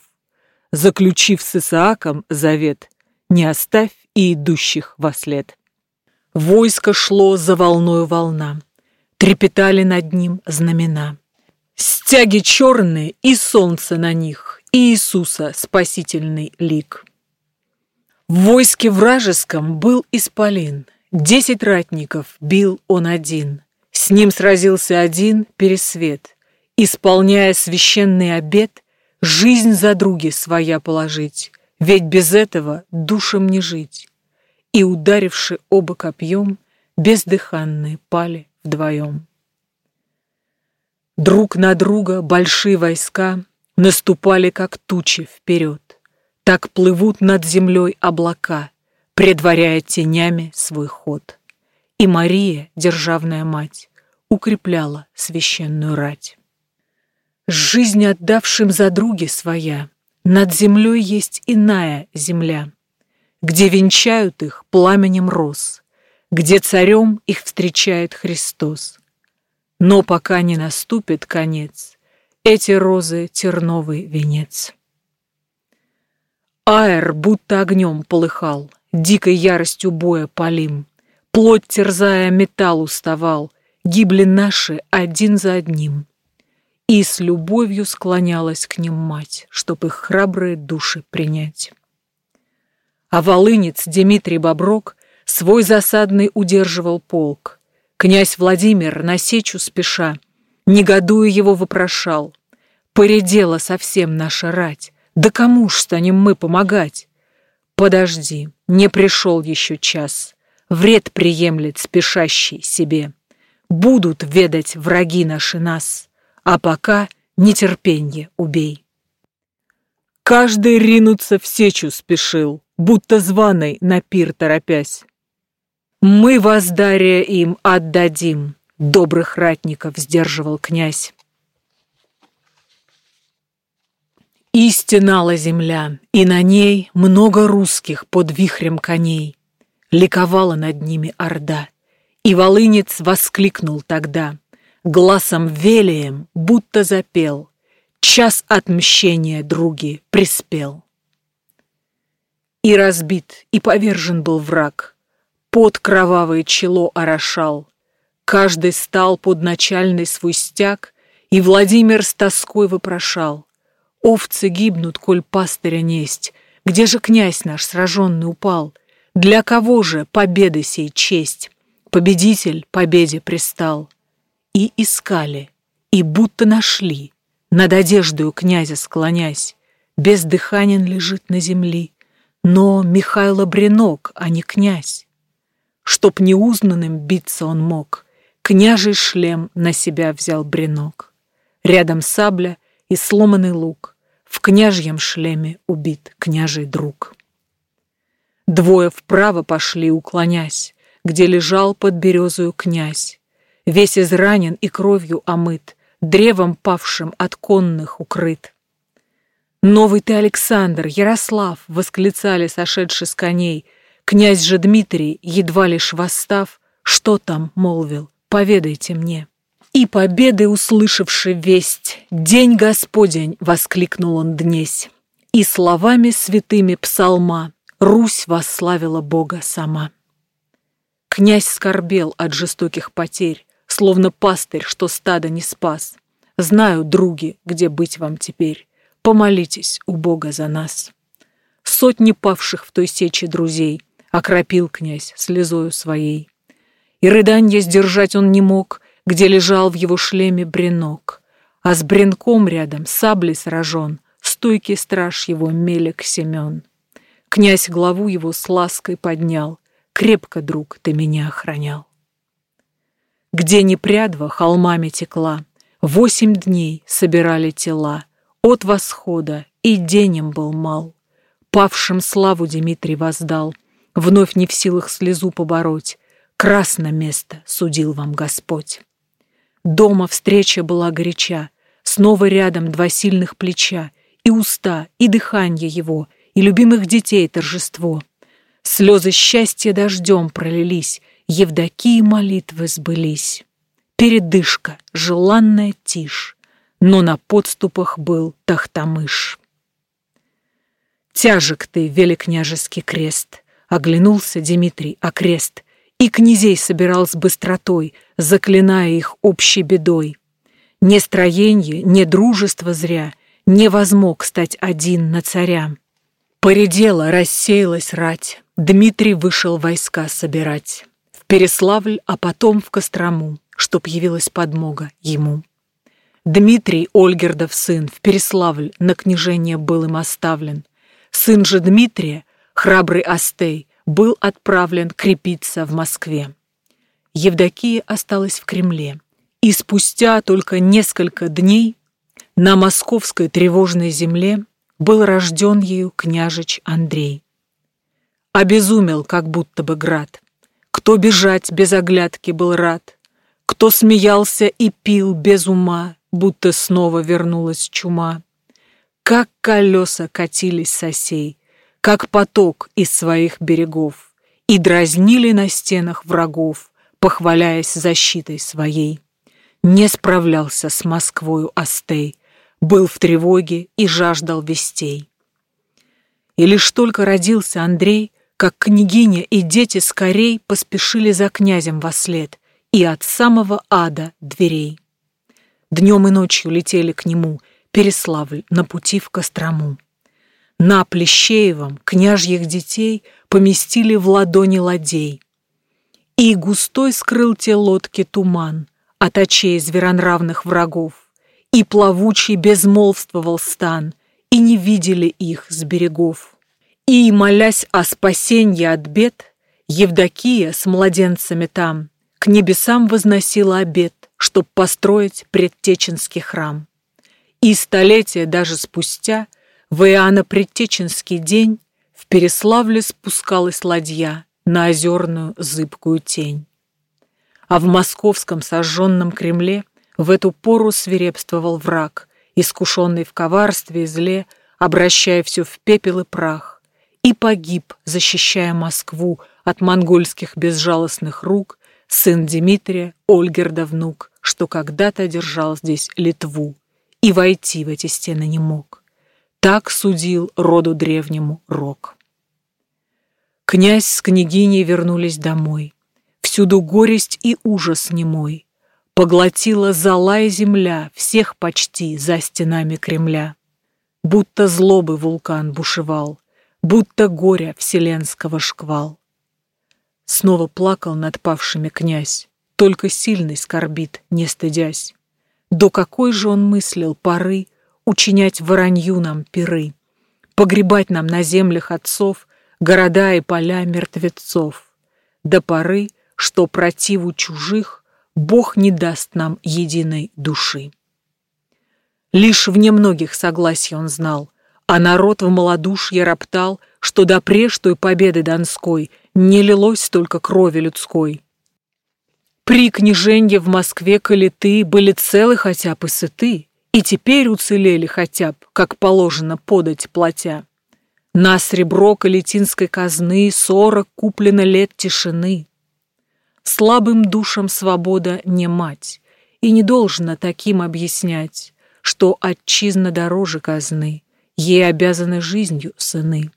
Заключив с Исааком завет, Не оставь и идущих во след. Войско шло за волною волна, Трепетали над ним знамена. Стяги черные и солнце на них, Иисуса спасительный лик. В войске вражеском был исполин, Десять ратников бил он один, С ним сразился один пересвет, Исполняя священный обет, Жизнь за други своя положить, Ведь без этого душам не жить. И, ударивши оба копьем, Бездыханные пали вдвоем. Друг на друга большие войска наступали, как тучи, вперед. Так плывут над землей облака, предваряя тенями свой ход. И Мария, державная мать, укрепляла священную рать. Жизнь отдавшим за други своя, над землей есть иная земля, где венчают их пламенем роз, где царем их встречает Христос. Но пока не наступит конец, эти розы — терновый венец. Аэр будто огнем полыхал, дикой яростью боя полим. Плоть терзая металл уставал, гибли наши один за одним. И с любовью склонялась к ним мать, чтоб их храбрые души принять. А волынец Дмитрий Боброк свой засадный удерживал полк. Князь Владимир на сечу спеша, негодуя его вопрошал. Поредела совсем наша рать, да кому ж станем мы помогать? Подожди, не пришел еще час, вред приемлет спешащий себе. Будут ведать враги наши нас, а пока нетерпенье убей. Каждый ринуться в сечу спешил, будто званый на пир торопясь. Мы вас, Дарья, им отдадим, добрых ратников сдерживал князь. И стенала земля, и на ней много русских под вихрем коней. Ликовала над ними орда, и волынец воскликнул тогда, глазом велием, будто запел, час отмщения, други, приспел. И разбит, и повержен был враг, под кровавое чело орошал, каждый стал под начальный свой стяг, и Владимир с тоской вопрошал, овцы гибнут, коль пастыря несть, где же князь наш сраженный упал, для кого же победы сей честь? Победитель победе пристал. И искали, и будто нашли, над одеждою князя склонясь, бездыханен лежит на земли, но Михайло Бренок, а не князь. Чтоб неузнанным биться он мог, княжий шлем на себя взял Бренок. Рядом сабля и сломанный лук, в княжьем шлеме убит княжий друг. Двое вправо пошли, уклонясь, где лежал под березою князь, весь изранен и кровью омыт, древом павшим от конных укрыт. «Новый ты Александр, Ярослав!» — восклицали сошедшие с коней. Князь же Дмитрий, едва лишь восстав, что там, молвил, поведайте мне. И победы услышавши весть, «День Господень!» — воскликнул он днесь. И словами святыми псалма Русь восславила Бога сама. Князь скорбел от жестоких потерь, словно пастырь, что стадо не спас. Знаю, други, где быть вам теперь. Помолитесь у Бога за нас. Сотни павших в той сече друзей окропил князь слезою своей. И рыданье сдержать он не мог, где лежал в его шлеме бренок, а с бренком рядом саблей сражен, стойкий страж его Мелек Семен. Князь главу его с лаской поднял, крепко, друг, ты меня охранял. Где непрядва холмами текла, Восемь дней собирали тела, От восхода и денем был мал. Павшим славу Дмитрий воздал, Вновь не в силах слезу побороть, Красно место судил вам Господь. Дома встреча была горяча, Снова рядом два сильных плеча, И уста, и дыхание его, И любимых детей торжество. Слезы счастья дождем пролились, Евдокии молитвы сбылись. Передышка, желанная тишь, Но на подступах был Тахтамыш. Тяжек ты, великняжеский крест, Оглянулся Дмитрий окрест, И князей собирал с быстротой, Заклиная их общей бедой. Не строенье, не дружество зря Не возмог стать один на царя. Поредела, рассеялась рать, Дмитрий вышел войска собирать. В Переславль, а потом в Кострому, Чтоб явилась подмога ему. Дмитрий, Ольгердов сын, в Переславль на княжение был им оставлен. Сын же Дмитрия, храбрый Астей, был отправлен крепиться в Москве. Евдокия осталась в Кремле, и спустя только несколько дней на московской тревожной земле был рожден ею княжич Андрей. Обезумел, как будто бы град. Кто бежать без оглядки был рад, Кто смеялся и пил без ума, Будто снова вернулась чума. Как колеса катились сосей, Как поток из своих берегов, И дразнили на стенах врагов, Похваляясь защитой своей. Не справлялся с Москвою Астей, был в тревоге и жаждал вестей. И лишь только родился Андрей, как княгиня и дети скорей поспешили за князем во след и от самого ада дверей. Днем и ночью летели к нему Переславль на пути в Кострому. На Плещеевом княжьих детей поместили в ладони ладей. И густой скрыл те лодки туман от очей зверонравных врагов, и плавучий безмолвствовал стан, и не видели их с берегов. И, молясь о спасении от бед, Евдокия с младенцами там к небесам возносила обед, чтоб построить предтеченский храм. И столетия даже спустя, в Иоанно-Предтеченский день, в Переславле спускалась ладья на озерную зыбкую тень. А в московском сожженном Кремле в эту пору свирепствовал враг, искушенный в коварстве и зле, обращая все в пепел и прах, и погиб, защищая Москву от монгольских безжалостных рук, сын Дмитрия, Ольгерда внук, что когда-то держал здесь Литву и войти в эти стены не мог. Так судил роду древнему Рок. Князь с княгиней вернулись домой. Всюду горесть и ужас немой. Поглотила зала и земля всех почти за стенами Кремля. Будто злобы вулкан бушевал, будто горя вселенского шквал. Снова плакал над павшими князь, только сильный скорбит, не стыдясь. До какой же он мыслил поры учинять воронью нам пиры, погребать нам на землях отцов города и поля мертвецов, до поры, что противу чужих Бог не даст нам единой души. Лишь в немногих согласий он знал, а народ в малодушье роптал, что до той победы Донской не лилось столько крови людской. При княженье в Москве калиты были целы хотя бы сыты, и теперь уцелели хотя бы, как положено подать платя. На сребро калитинской казны сорок куплено лет тишины. Слабым душам свобода не мать, и не должно таким объяснять, что отчизна дороже казны, ей обязаны жизнью сыны.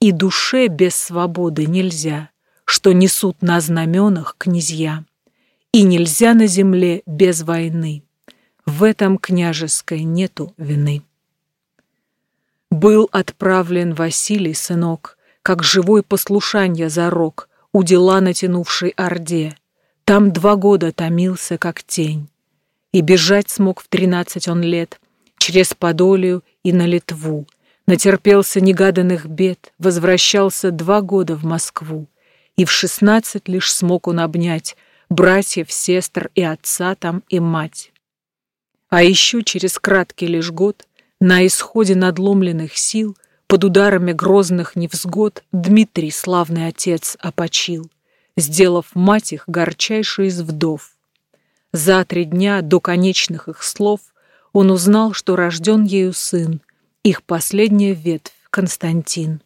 И душе без свободы нельзя, что несут на знаменах князья. И нельзя на земле без войны. В этом княжеской нету вины. Был отправлен Василий, сынок, как живой послушанье за рог, у дела натянувшей орде. Там два года томился, как тень. И бежать смог в тринадцать он лет, через Подолию и на Литву, Натерпелся негаданных бед, возвращался два года в Москву, и в шестнадцать лишь смог он обнять братьев, сестр и отца там и мать. А еще через краткий лишь год, на исходе надломленных сил, под ударами грозных невзгод, Дмитрий, славный отец, опочил, сделав мать их горчайшей из вдов. За три дня до конечных их слов он узнал, что рожден ею сын, их последняя ветвь, Константин.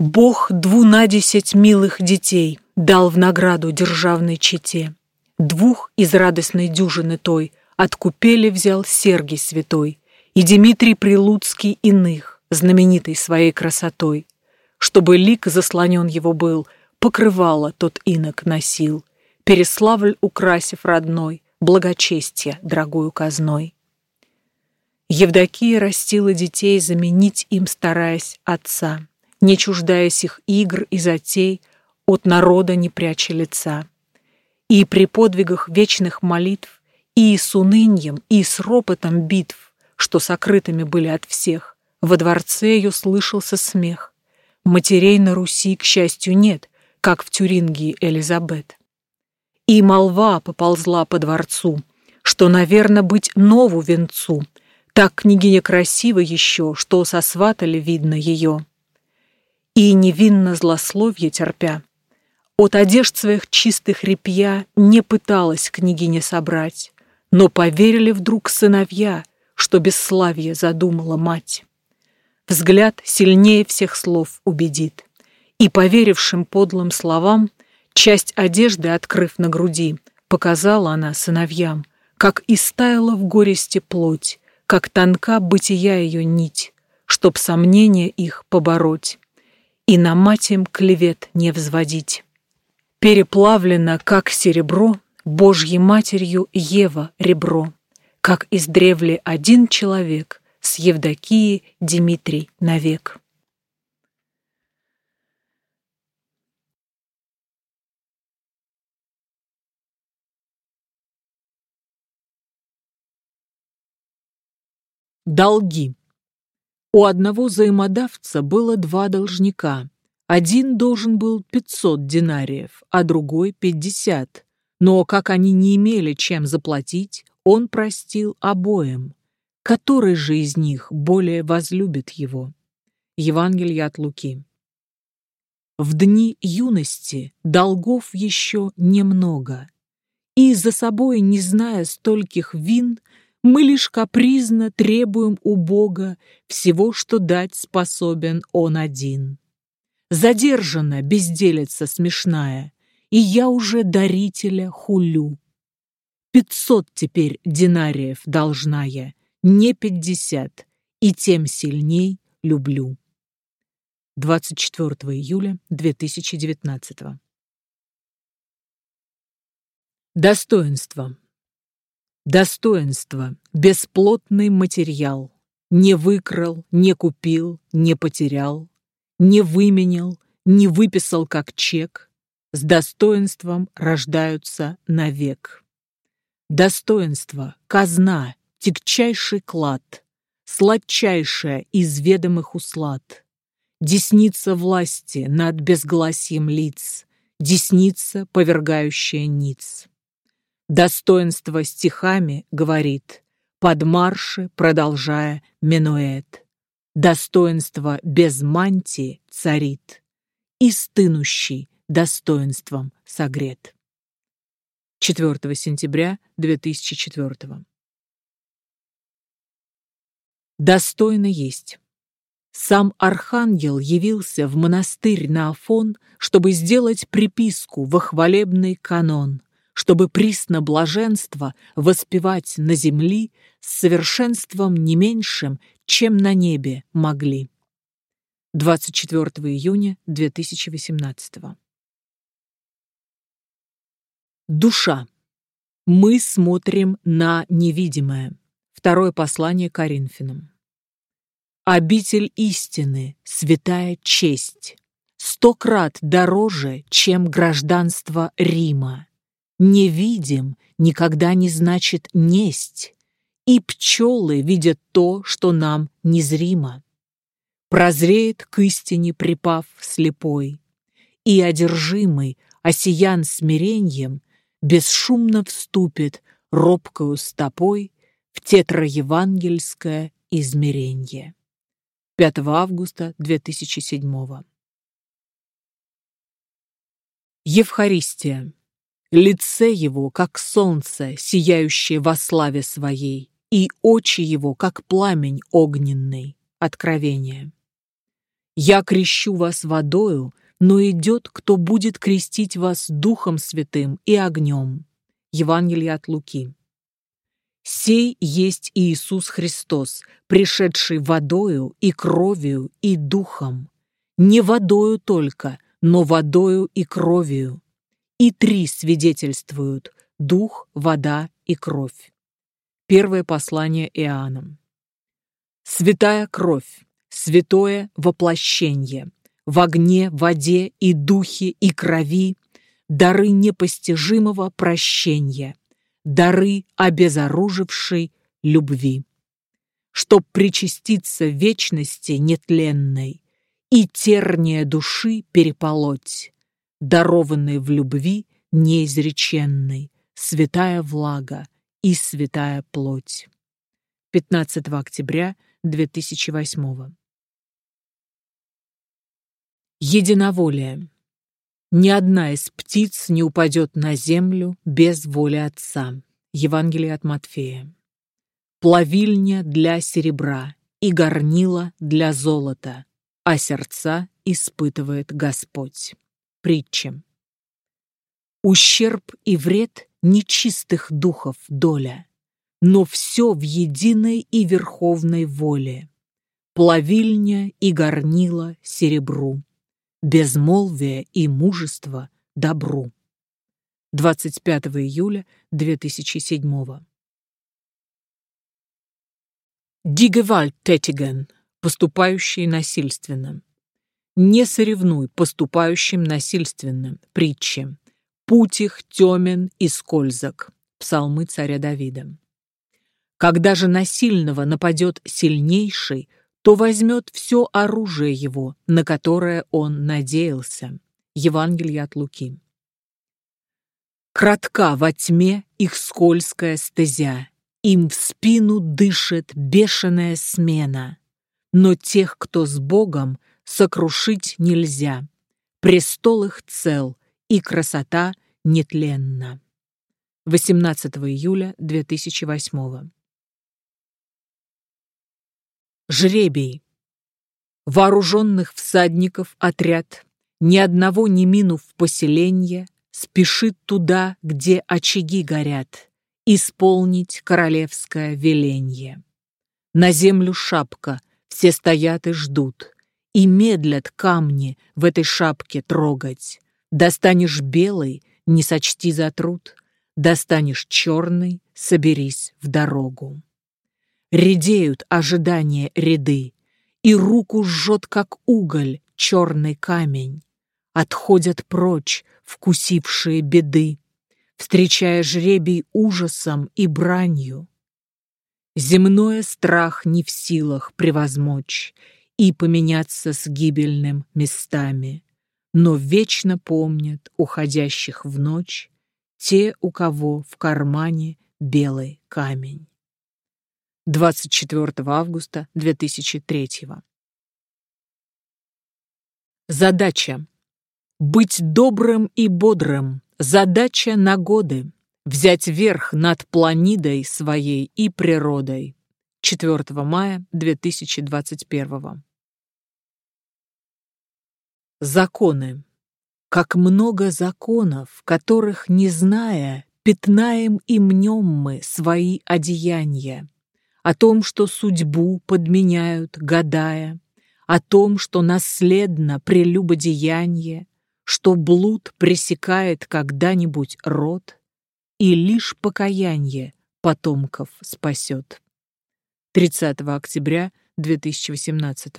Бог двунадесять милых детей дал в награду державной чете. Двух из радостной дюжины той от купели взял Сергий святой и Дмитрий Прилуцкий иных, знаменитый своей красотой. Чтобы лик заслонен его был, покрывало тот инок носил, Переславль украсив родной, благочестие дорогою казной. Евдокия растила детей, заменить им стараясь отца, не чуждаясь их игр и затей, от народа не пряча лица. И при подвигах вечных молитв, и с унынием, и с ропотом битв, что сокрытыми были от всех, во дворце ее слышался смех. Матерей на Руси, к счастью, нет, как в Тюрингии Элизабет. И молва поползла по дворцу, что, наверное, быть нову венцу — так княгиня красива еще, что сосватали видно ее. И невинно злословье терпя, от одежд своих чистых репья не пыталась княгиня собрать, но поверили вдруг сыновья, что бесславие задумала мать. Взгляд сильнее всех слов убедит, и поверившим подлым словам, часть одежды, открыв на груди, показала она сыновьям, как истаяла в горести плоть, как тонка бытия ее нить, чтоб сомнения их побороть. и на мать им клевет не взводить. Переплавлено, как серебро, Божьей Матерью Ева ребро, как издревле один человек с Евдокией Дмитрий навек. Долги. У одного взаимодавца было два должника. Один должен был 500 динариев, а другой — 50. Но как они не имели чем заплатить, он простил обоим. Который же из них более возлюбит его? Евангелие от Луки. В дни юности долгов еще немного, и за собой, не зная стольких вин, мы лишь капризно требуем у Бога всего, что дать способен Он один. Задержана безделица смешная, и я уже дарителя хулю. Пятьсот теперь динариев должна я, не пятьдесят, и тем сильней люблю. 24 июля 2019 Достоинство. Достоинство, бесплотный материал. Не выкрал, не купил, не потерял, не выменял, не выписал как чек. С достоинством рождаются навек. Достоинство, казна, тягчайший клад, сладчайшая из ведомых услад. Десница власти над безгласием лиц, десница, повергающая ниц. Достоинство стихами говорит, под марши продолжая минуэт. Достоинство без мантии царит, и стынущий достоинством согрет. 4 сентября 2004 Достойно есть. Сам архангел явился в монастырь на Афон, чтобы сделать приписку во хвалебный канон, чтобы присно блаженство воспевать на земли с совершенством не меньшим, чем на небе могли. 24 июня 2018 Душа. Мы смотрим на невидимое. Второе послание Коринфянам. Обитель истины, святая честь, сто крат дороже, чем гражданство Рима. Не видим никогда не значит несть, и пчелы видят то, что нам незримо. Прозреет к истине припав слепой, и одержимый, осиян смиреньем, бесшумно вступит робкою стопой в тетраевангельское измеренье. 5 августа 2007 Евхаристия Лице его, как солнце, сияющее во славе своей, и очи его, как пламень огненный. Откровение. «Я крещу вас водою, но идет, кто будет крестить вас Духом Святым и огнем». Евангелие от Луки. «Сей есть Иисус Христос, пришедший водою и кровью и духом. Не водою только, но водою и кровью, и три свидетельствуют – дух, вода и кровь. Первое послание Иоанном. Святая кровь, святое воплощение, в огне, воде и духе и крови, дары непостижимого прощения, дары обезоружившей любви. Чтоб причаститься вечности нетленной и терния души переполоть, дарованной в любви неизреченной, святая влага и святая плоть. 15 октября 2008 Единоволие. Ни одна из птиц не упадет на землю без воли Отца. Евангелие от Матфея. Плавильня для серебра и горнила для золота, а сердца испытывает Господь. Притча. Ущерб и вред нечистых духов доля, но все в единой и верховной воле. Плавильня и горнила серебру, безмолвие и мужество добру. 25 июля 2007 Die Gewalttätigen, поступающие насильственно. Не соревнуй поступающим насильственно. Притчи. Путь их темен и скользок. Псалмы царя Давида. Когда же насильного нападет сильнейший, то возьмет все оружие его, на которое он надеялся. Евангелие от Луки. Кратка во тьме их скользкая стезя, им в спину дышит бешеная смена. Но тех, кто с Богом, сокрушить нельзя. Престол их цел, и красота нетленна. 18 июля 2008 Жребий. Вооруженных всадников отряд, ни одного не минув поселенье, спешит туда, где очаги горят, исполнить королевское веленье. На землю шапка, все стоят и ждут, и медлят камни в этой шапке трогать. Достанешь белый, не сочти за труд, достанешь черный, соберись в дорогу. Редеют ожидания ряды, и руку жжет, как уголь, черный камень. Отходят прочь вкусившие беды, встречая жребий ужасом и бранью. Земное страх не в силах превозмочь и поменяться с гибельным местами, но вечно помнят уходящих в ночь те, у кого в кармане белый камень. 24 августа 2003. Задача. Быть добрым и бодрым. Задача на годы. Взять верх над планидой своей и природой. 4 мая 2021. Законы. Как много законов, которых, не зная, пятнаем и мнем мы свои одеяния о том, что судьбу подменяют, гадая, о том, что наследно прелюбодеяние, что блуд пресекает когда-нибудь род, и лишь покаяние потомков спасет. 30 октября 2018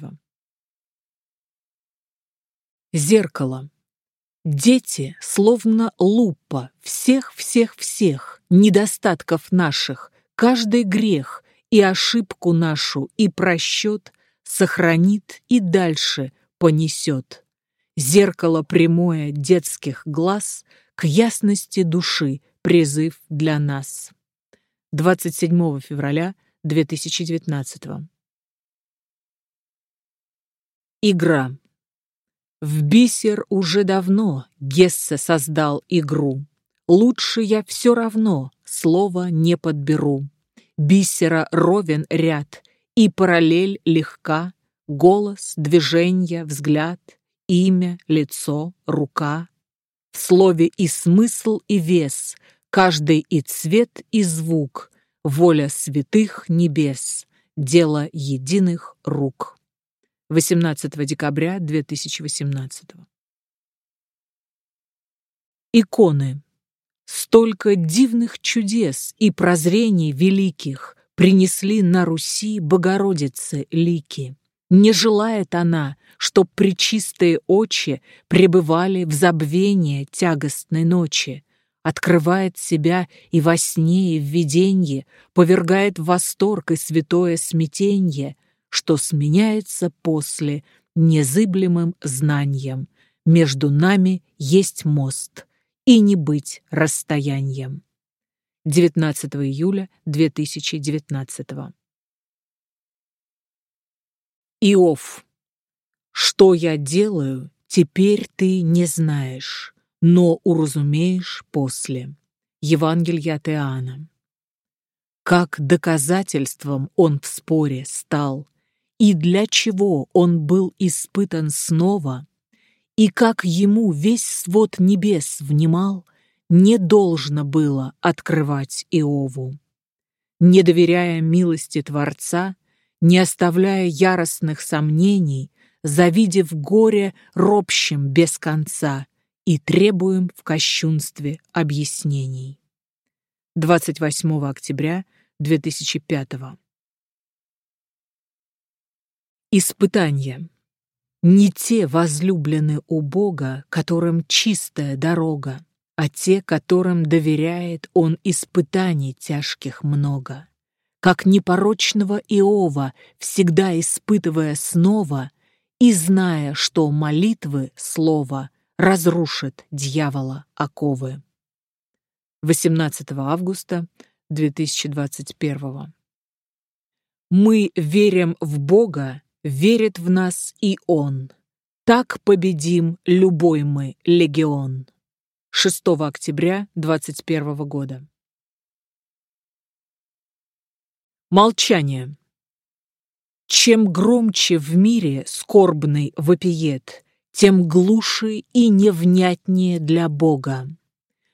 Зеркало. Дети, словно лупа, всех-всех-всех, недостатков наших, каждый грех, и ошибку нашу, и просчет сохранит и дальше понесет. Зеркало прямое детских глаз к ясности души призыв для нас. 27 февраля 2019 Игра. В бисер уже давно Гессе создал игру. Лучше я все равно слова не подберу бисера ровен ряд, и параллель легка, голос, движение, взгляд, имя, лицо, рука. В слове и смысл, и вес, каждый и цвет, и звук, воля святых небес, дело единых рук. 18 декабря 2018 Иконы Столько дивных чудес и прозрений великих принесли на Руси Богородице лики. Не желает она, чтоб причистые очи пребывали в забвение тягостной ночи, открывает себя и во сне, и в виденье, повергает в восторг и святое смятенье, что сменяется после незыблемым знанием. Между нами есть мост — и не быть расстоянием. 19 июля 2019 Иов. Что я делаю, теперь ты не знаешь, но уразумеешь после. Евангелие от Иоанна. Как доказательством он в споре стал, и для чего он был испытан снова, и как ему весь свод небес внимал, не должно было открывать Иову. Не доверяя милости Творца, не оставляя яростных сомнений, завидев горе, ропщем без конца и требуем в кощунстве объяснений. 28 октября 2005 Испытания. Не те возлюблены у Бога, которым чистая дорога, а те, которым доверяет Он испытаний тяжких много. Как непорочного Иова, всегда испытывая снова и зная, что молитвы, слово, разрушит дьявола оковы. 18 августа 2021 Мы верим в Бога, верит в нас и Он. Так победим любой мы легион. 6 октября 2021 года. Молчание. Чем громче в мире скорбный вопиет, тем глуше и невнятнее для Бога.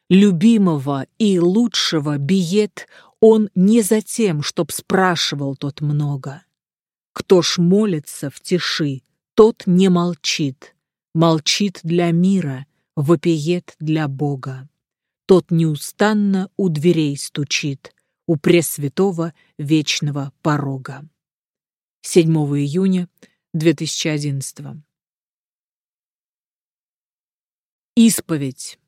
Любимого и лучшего биет он не за тем, чтоб спрашивал тот много. Кто ж молится в тиши, тот не молчит, молчит для мира, вопиет для Бога. Тот неустанно у дверей стучит, у Пресвятого Вечного Порога. 7 июня 2011 Исповедь.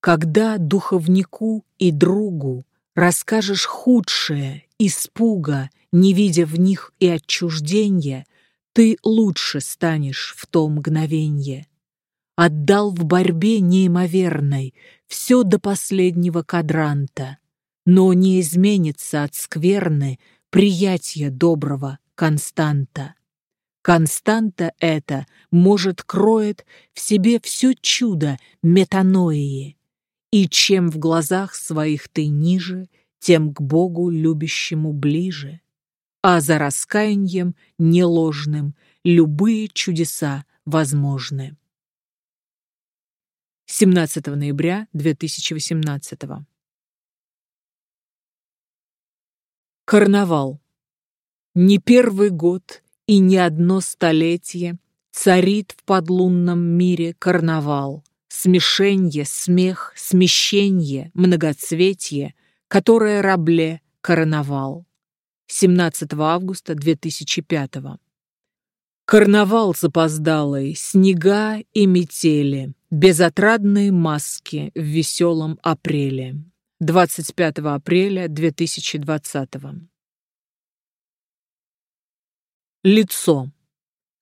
Когда духовнику и другу расскажешь худшее, испуга, не видя в них и отчуждения, ты лучше станешь в то мгновенье отдал в борьбе неимоверной все до последнего кадранта, но не изменится от скверны приятия доброго константа. Константа эта, может, кроет в себе все чудо метаноии, и чем в глазах своих ты ниже, тем к Богу любящему ближе. А за раскаянием неложным любые чудеса возможны. 17 ноября 2018 Карнавал. Не первый год и не одно столетие царит в подлунном мире карнавал. Смешенье, смех, смещенье, многоцветие, которое рабле карнавал. 17 августа 2005 Карнавал запоздалый, снега и метели, безотрадные маски в веселом апреле. 25 апреля 2020 Лицо.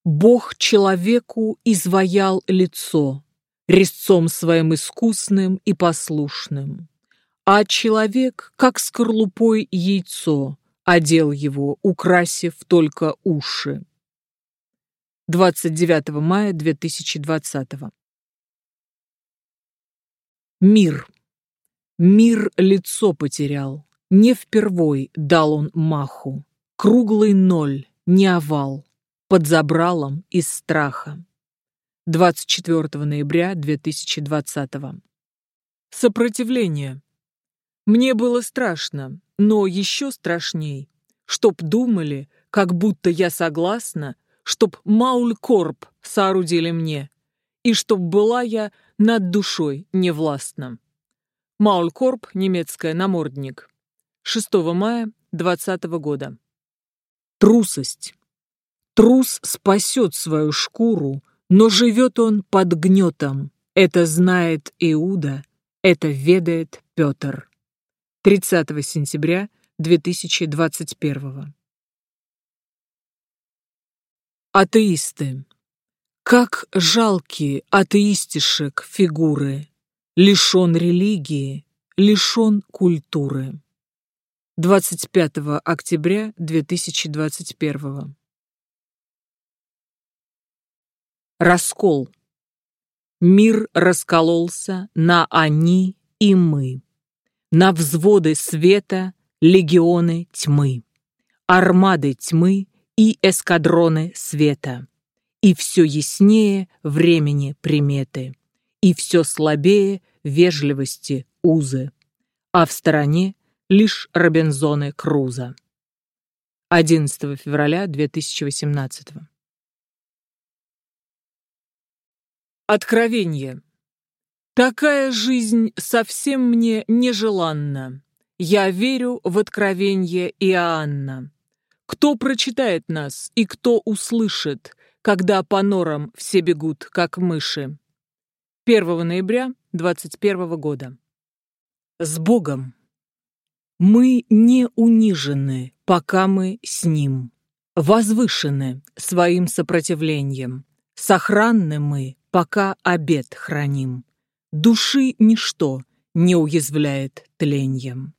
Бог человеку изваял лицо, резцом своим искусным и послушным. А человек, как скорлупой яйцо, одел его, украсив только уши. 29 мая 2020 Мир. Мир лицо потерял. Не впервой дал он маху. Круглый ноль, не овал. Под забралом из страха. 24 ноября 2020 Сопротивление. Мне было страшно, но еще страшней, чтоб думали, как будто я согласна чтоб Мауль-Корп соорудили мне, и чтоб была я над душой невластна. Мауль-Корп, немецкая, намордник. 6 мая 20 года. Трусость. Трус спасет свою шкуру, но живет он под гнетом. Это знает Иуда, это ведает Петр. 30 сентября 2021 Атеисты. Как жалкие атеистишек фигуры, лишен религии, лишен культуры. 25 октября 2021 Раскол. Мир раскололся на «они» и «мы», на взводы света, легионы тьмы, армады тьмы и эскадроны света. И все яснее времени приметы, и все слабее вежливости узы, а в стороне лишь Робинзоны Круза. 11 февраля 2018 Откровение. Такая жизнь совсем мне нежеланна. Я верю в откровение Иоанна. Кто прочитает нас и кто услышит, когда по норам все бегут, как мыши? 1 ноября 21 года. С Богом. Мы не унижены, пока мы с Ним. Возвышены своим сопротивлением. Сохранны мы, пока обед храним. Души ничто не уязвляет тленьем.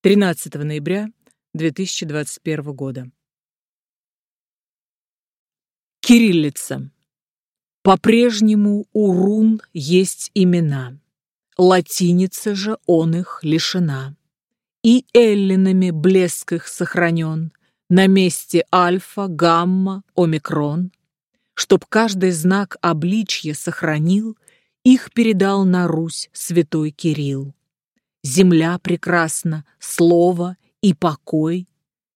13 ноября 2021 года. Кириллица. По-прежнему у рун есть имена. Латиница же он их лишена. И эллинами блеск их сохранен. На месте альфа, гамма, омикрон. Чтоб каждый знак обличья сохранил, Их передал на Русь святой Кирилл. Земля прекрасна, слово и покой.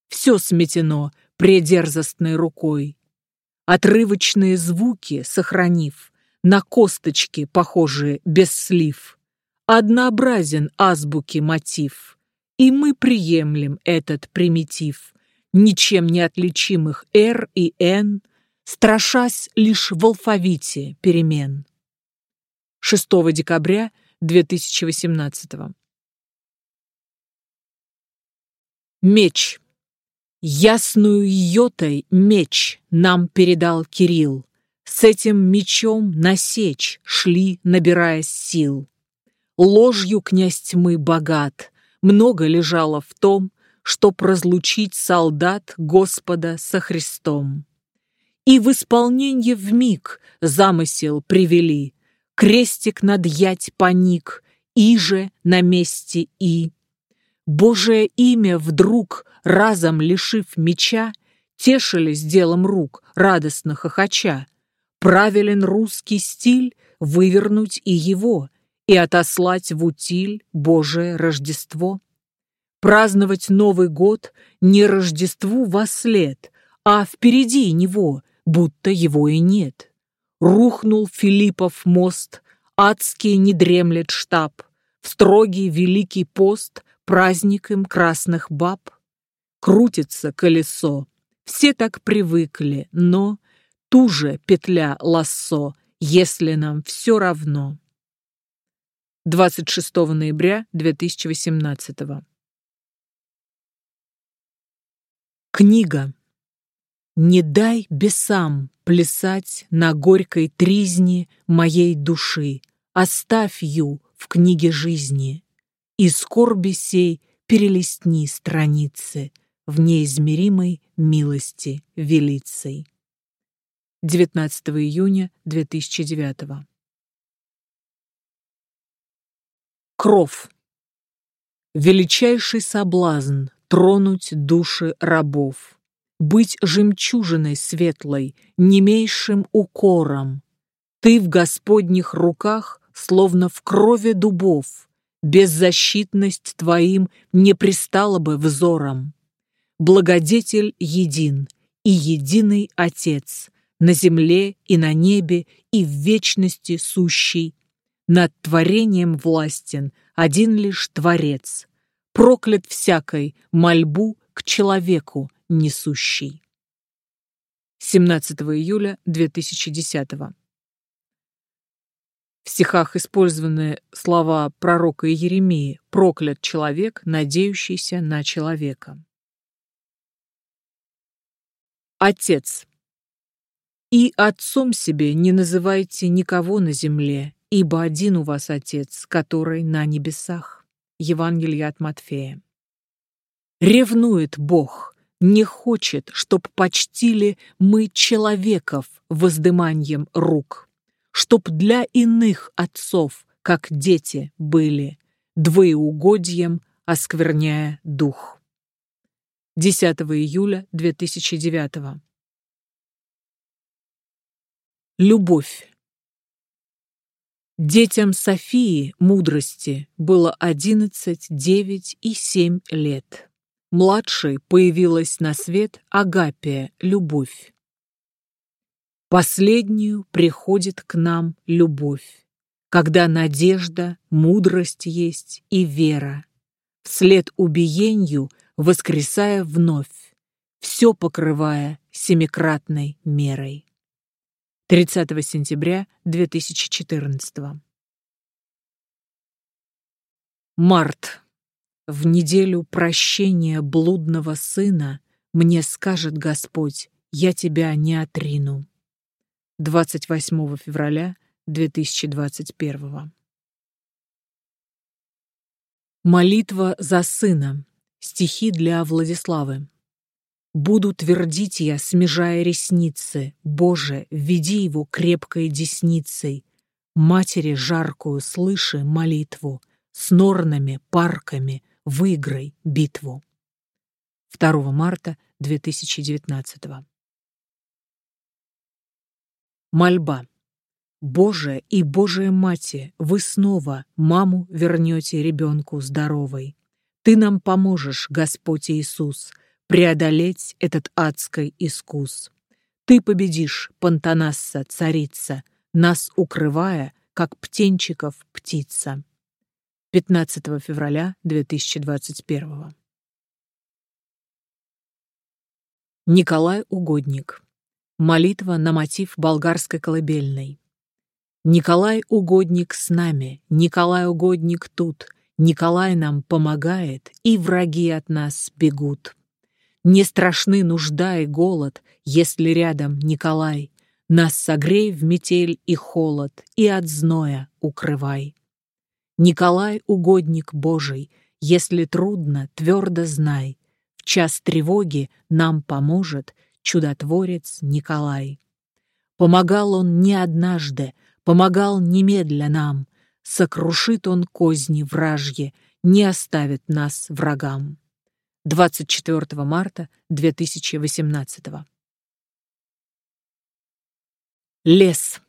Все сметено предерзостной рукой. Отрывочные звуки, сохранив, На косточки, похожие без слив, Однообразен азбуки мотив, И мы приемлем этот примитив, Ничем не отличимых «Р» и «Н», Страшась лишь в алфавите перемен. 6 декабря 2018 Меч. Ясную йотой меч нам передал Кирилл. С этим мечом на сечь шли, набираясь сил. Ложью князь тьмы богат, много лежало в том, чтоб разлучить солдат Господа со Христом. И в исполнение в миг замысел привели, крестик над ять поник, и же на месте и. Божие имя вдруг, разом лишив меча, Тешились делом рук, радостно хохоча. Правилен русский стиль вывернуть и его, И отослать в утиль Божие Рождество. Праздновать Новый год не Рождеству во след, А впереди него, будто его и нет. Рухнул Филиппов мост, адский не дремлет штаб, В строгий великий пост — праздник им красных баб. Крутится колесо, все так привыкли, но ту же петля лассо, если нам все равно. 26 ноября 2018 Книга. Не дай бесам плясать на горькой тризне моей души, Оставь ю в книге жизни и скорби сей перелистни страницы в неизмеримой милости велицей. 19 июня 2009 Кров. Величайший соблазн тронуть души рабов, быть жемчужиной светлой, немейшим укором. Ты в Господних руках, словно в крови дубов, беззащитность твоим не пристала бы взором. Благодетель един и единый Отец, на земле и на небе и в вечности сущий. Над творением властен один лишь Творец, проклят всякой мольбу к человеку несущий. 17 июля 2010 в стихах использованы слова пророка Иеремии «проклят человек, надеющийся на человека». Отец. «И отцом себе не называйте никого на земле, ибо один у вас Отец, который на небесах». Евангелие от Матфея. Ревнует Бог, не хочет, чтоб почтили мы человеков воздыманием рук чтоб для иных отцов, как дети, были, двоеугодьем оскверняя дух. 10 июля 2009 Любовь. Детям Софии, мудрости, было 11, 9 и 7 лет. Младшей появилась на свет Агапия, любовь. Последнюю приходит к нам любовь, когда надежда, мудрость есть и вера. Вслед убиенью, воскресая вновь, все покрывая семикратной мерой. 30 сентября 2014 Март. В неделю прощения блудного сына мне скажет Господь, я тебя не отрину. 28 февраля 2021 Молитва за сына. Стихи для Владиславы. Буду твердить я, смежая ресницы, Боже, веди его крепкой десницей, Матери жаркую слыши молитву, С норнами, парками выиграй битву. 2 марта 2019 Мольба. Боже и Божия Мати, вы снова маму вернете ребенку здоровой. Ты нам поможешь, Господь Иисус, преодолеть этот адский искус. Ты победишь, Пантанасса, царица, нас укрывая, как птенчиков птица. 15 февраля 2021 Николай Угодник Молитва на мотив болгарской колыбельной. Николай Угодник с нами, Николай Угодник тут, Николай нам помогает, и враги от нас бегут. Не страшны нужда и голод, если рядом Николай. Нас согрей в метель и холод, и от зноя укрывай. Николай — угодник Божий, если трудно, твердо знай, в час тревоги нам поможет чудотворец Николай. Помогал он не однажды, помогал немедля нам. Сокрушит он козни вражье, не оставит нас врагам. 24 марта 2018 Лес.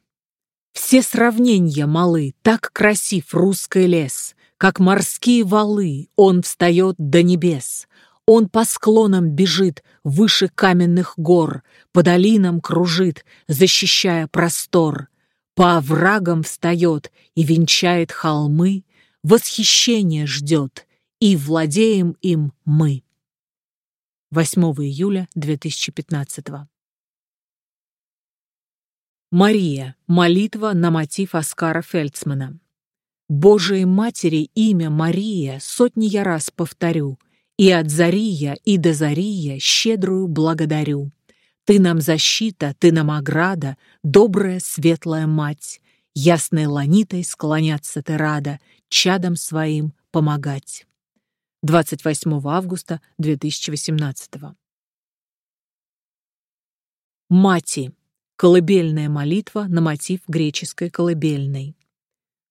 Все сравнения малы, так красив русский лес, как морские валы, он встает до небес. Он по склонам бежит, выше каменных гор, по долинам кружит, защищая простор. По оврагам встает и венчает холмы, восхищение ждет, и владеем им мы. 8 июля 2015 Мария. Молитва на мотив Оскара Фельдсмана. Божией Матери имя Мария сотни я раз повторю, и от зари я, и до зари я щедрую благодарю. Ты нам защита, ты нам ограда, добрая светлая мать. Ясной ланитой склоняться ты рада, чадом своим помогать. 28 августа 2018 Мати. Колыбельная молитва на мотив греческой колыбельной.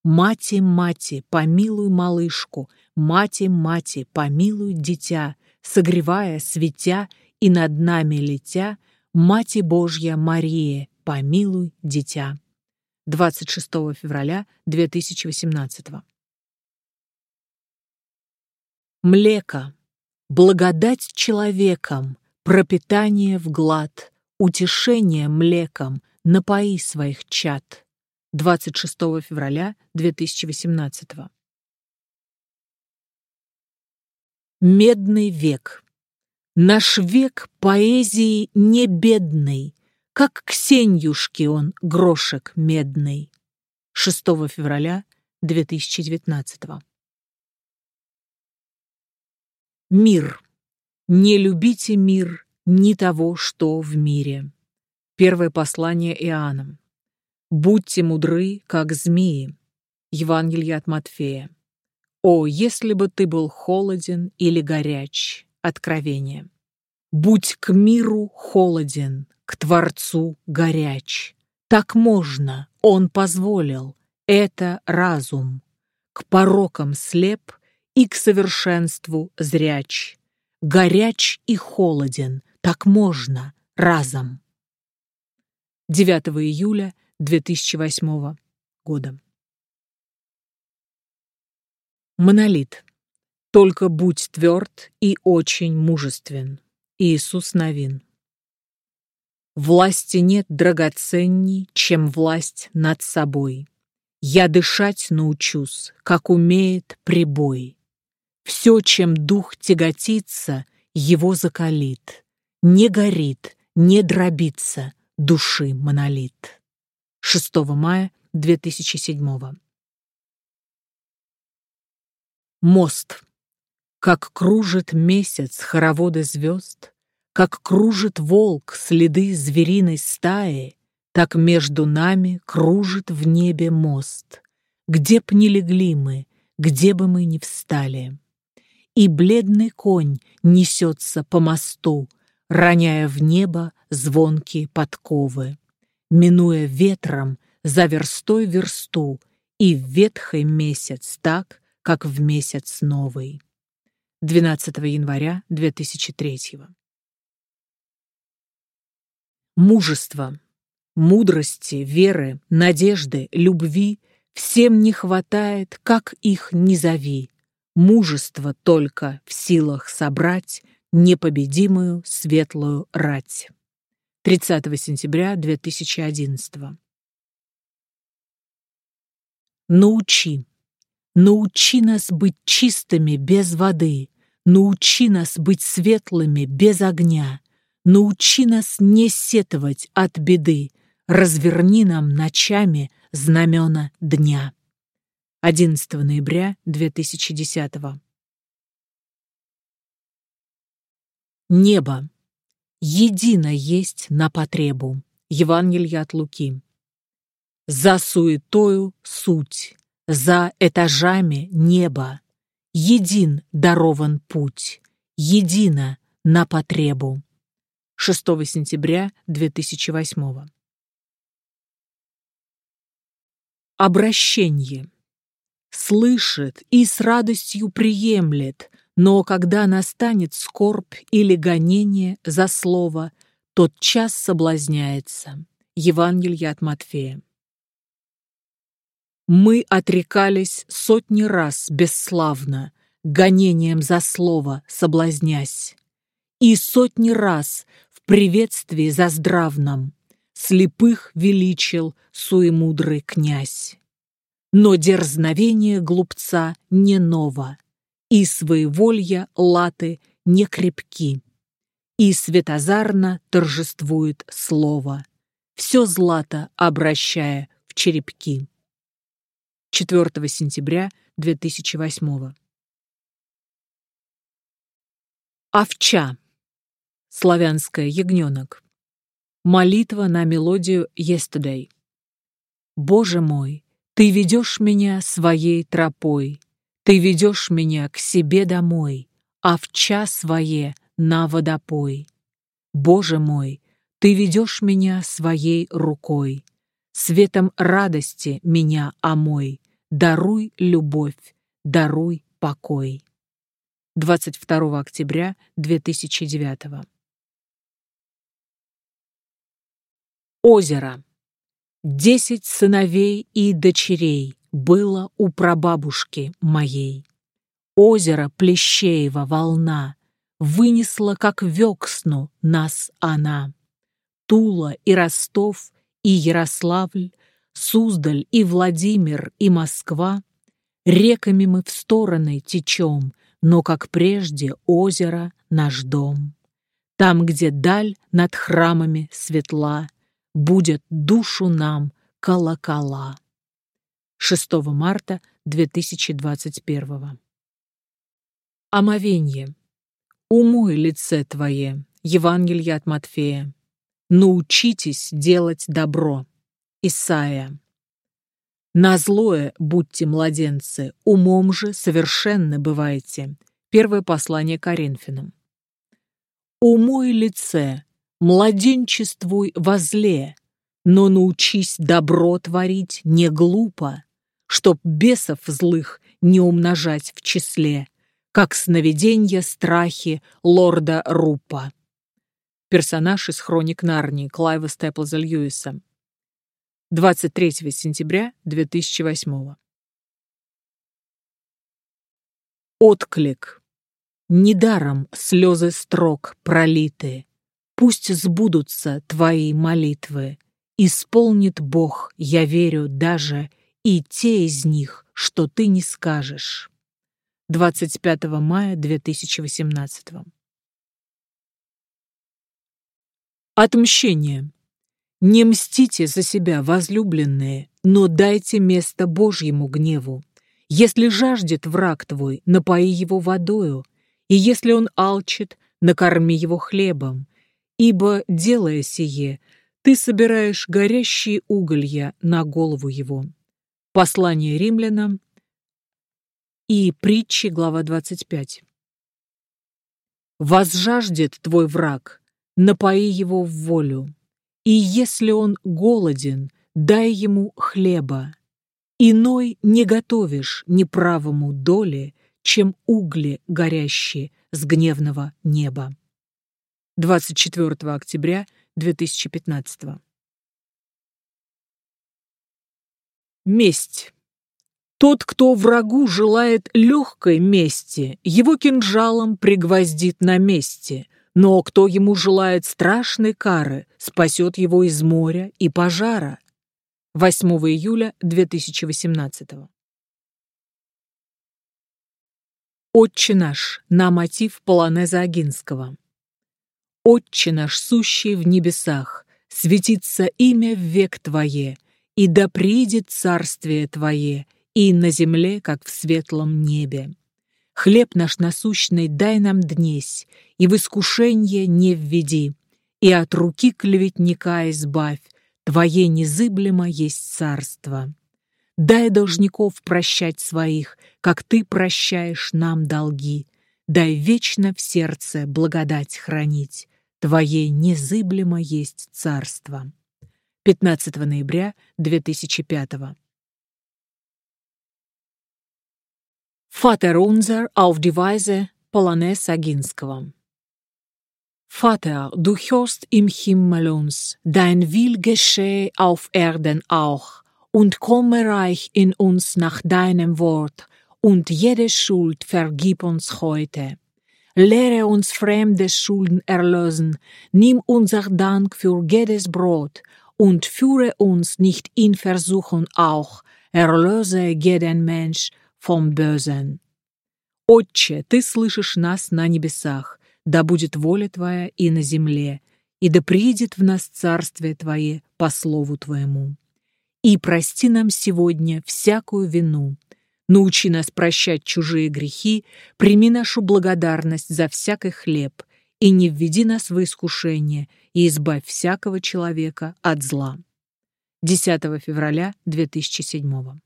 Мати, мати, помилуй малышку, мати, мати, помилуй дитя, согревая, светя и над нами летя, Мати Божья Мария, помилуй дитя. 26 февраля 2018 Млека, благодать человеком, пропитание в глад, утешение млеком, напои своих чад. 26 февраля 2018 Медный век. Наш век поэзии не бедный, как Ксеньюшки он грошек медный. 6 февраля 2019 Мир. Не любите мир, ни того, что в мире. Первое послание Иоанном. Будьте мудры, как змеи. Евангелие от Матфея. О, если бы ты был холоден или горяч. Откровение. Будь к миру холоден, к Творцу горяч. Так можно, Он позволил. Это разум. К порокам слеп и к совершенству зряч. Горяч и холоден, так можно, разом. 9 июля 2008 года. Монолит. Только будь тверд и очень мужествен. Иисус Новин. Власти нет драгоценней, чем власть над собой. Я дышать научусь, как умеет прибой. Все, чем дух тяготится, его закалит. Не горит, не дробится души монолит. 6 мая 2007 Мост. Как кружит месяц хороводы звезд, Как кружит волк следы звериной стаи, Так между нами кружит в небе мост, Где б не легли мы, где бы мы ни встали. И бледный конь несется по мосту, Роняя в небо звонкие подковы, Минуя ветром за верстой версту И в ветхий месяц так, как в месяц новый. 12 января 2003 Мужество, мудрости, веры, надежды, любви всем не хватает, как их ни зови. Мужество только в силах собрать непобедимую светлую рать. 30 сентября 2011 Научи. Научи нас быть чистыми без воды, научи нас быть светлыми без огня, научи нас не сетовать от беды, разверни нам ночами знамена дня. 11 ноября 2010 Небо. Едино есть на потребу. Евангелие от Луки. За суетою суть, за этажами неба. Един дарован путь, едино на потребу. 6 сентября 2008 Обращение. Слышит и с радостью приемлет, но когда настанет скорбь или гонение за слово, тот час соблазняется. Евангелие от Матфея. Мы отрекались сотни раз бесславно, гонением за слово соблазнясь, и сотни раз в приветствии за здравном слепых величил суемудрый князь. Но дерзновение глупца не ново, и своеволья латы не крепки, и светозарно торжествует слово, все злато обращая в черепки. 4 сентября 2008 Овча. Славянская ягненок. Молитва на мелодию «Yesterday». Боже мой, Ты ведешь меня своей тропой, Ты ведешь меня к себе домой, Овча свое на водопой. Боже мой, Ты ведешь меня своей рукой, Светом радости меня омой, Даруй любовь, даруй покой. 22 октября 2009 Озеро. Десять сыновей и дочерей было у прабабушки моей. Озеро Плещеева волна вынесла, как вексну, нас она. Тула и Ростов и Ярославль Суздаль и Владимир и Москва. Реками мы в стороны течем, но, как прежде, озеро — наш дом. Там, где даль над храмами светла, будет душу нам колокола. 6 марта 2021 Омовенье. Умой лице твое, Евангелие от Матфея. Научитесь делать добро. Исаия. На злое будьте младенцы, умом же совершенно бывайте. Первое послание Коринфянам. Умой лице, младенчествуй возле, но научись добро творить не глупо, чтоб бесов злых не умножать в числе, как сновиденья страхи лорда Рупа. Персонаж из хроник Нарнии Клайва Степлза Льюиса. 23 сентября 2008 Отклик. Недаром слезы строк пролиты. Пусть сбудутся твои молитвы. Исполнит Бог, я верю, даже и те из них, что ты не скажешь. 25 мая 2018 Отмщение. Не мстите за себя, возлюбленные, но дайте место Божьему гневу. Если жаждет враг твой, напои его водою, и если он алчит, накорми его хлебом, ибо, делая сие, ты собираешь горящие уголья на голову его. Послание римлянам и притчи, глава 25. «Возжаждет твой враг, напои его в волю, и если он голоден, дай ему хлеба. Иной не готовишь неправому доле, чем угли горящие с гневного неба». 24 октября 2015. Месть. Тот, кто врагу желает легкой мести, его кинжалом пригвоздит на месте, но кто ему желает страшной кары, спасет его из моря и пожара. 8 июля 2018. Отче наш на мотив полонеза Агинского. Отче наш, сущий в небесах, светится имя в век Твое, и да придет царствие Твое, и на земле, как в светлом небе. Хлеб наш насущный дай нам днесь, и в искушение не введи, и от руки клеветника избавь, Твое незыблемо есть царство. Дай должников прощать своих, как Ты прощаешь нам долги. Дай вечно в сердце благодать хранить, Твое незыблемо есть царство. 15 ноября 2005 Vater unser auf die Weise Polonaise Aginskого. Vater, du hörst im Himmel uns, dein Will geschehe auf Erden auch, und komme reich in uns nach deinem Wort, und jede Schuld vergib uns heute Lehre uns fremde Schulden erlösen, nimm unser Dank für jedes Brot und führe uns nicht in Versuchung auch, erlöse jeden Mensch vom Bösen. Отче, Ты слышишь нас на небесах, да будет воля Твоя и на земле, и да приидет в нас Царствие Твое по слову Твоему. И прости нам сегодня всякую вину, Научи нас прощать чужие грехи, прими нашу благодарность за всякий хлеб, и не введи нас в искушение, и избавь всякого человека от зла. 10 февраля 2007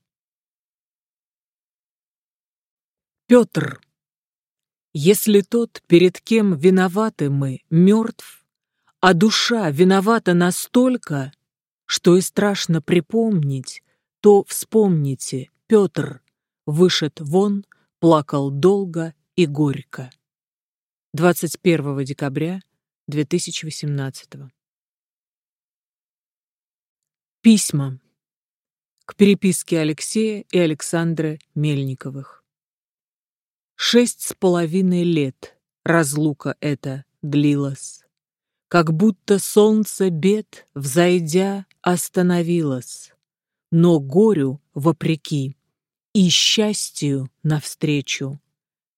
Петр. Если тот, перед кем виноваты мы, мертв, а душа виновата настолько, что и страшно припомнить, то вспомните, Петр, вышед вон, плакал долго и горько. 21 декабря 2018 Письма к переписке Алексея и Александры Мельниковых. Шесть с половиной лет разлука эта длилась, Как будто солнце бед, взойдя, остановилось, Но горю, вопреки, и счастью навстречу,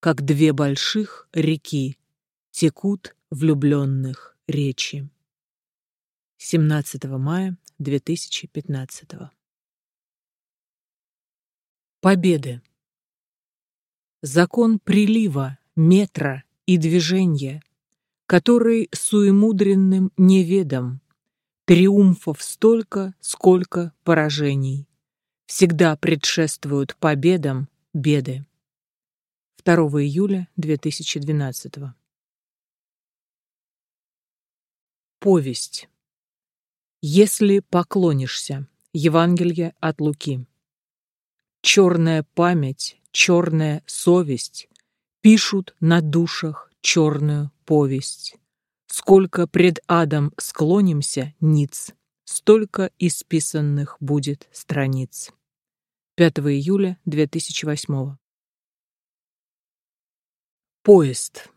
как две больших реки текут влюбленных речи. 17 мая 2015 Победы. Закон прилива, метра и движения, который суемудренным неведом, триумфов столько, сколько поражений всегда предшествуют победам беды. 2 июля 2012 Повесть. Если поклонишься. Евангелие от Луки. Черная память, черная совесть пишут на душах черную повесть. Сколько пред адом склонимся, ниц, столько исписанных будет страниц. 5 июля 2008. Поезд.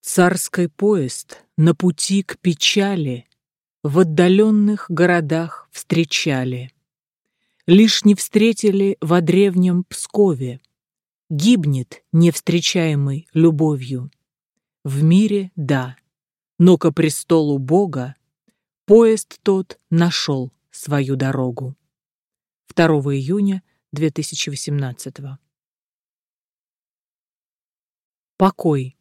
Царский поезд на пути к печали В отдаленных городах встречали. Лишь не встретили во древнем Пскове. Гибнет невстречаемый любовью. В мире — да, но ко престолу Бога Поезд тот нашел свою дорогу. 2 июня 2018 Покой.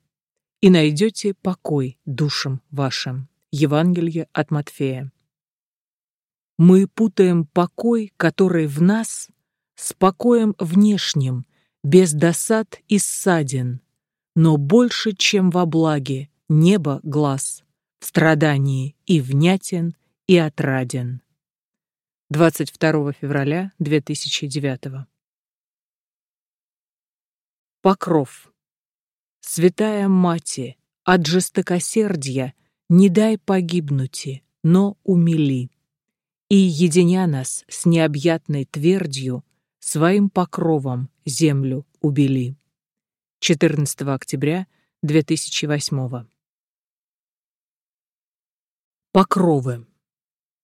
И найдете покой душам вашим. Евангелие от Матфея. Мы путаем покой, который в нас, с покоем внешним, без досад и ссадин, но больше, чем во благе, небо глаз, в страдании и внятен, и отраден. 22 февраля 2009 Покров. Святая Мати, от жестокосердия не дай погибнуть, но умили. И, единя нас с необъятной твердью, своим покровом землю убили. 14 октября 2008 Покровы.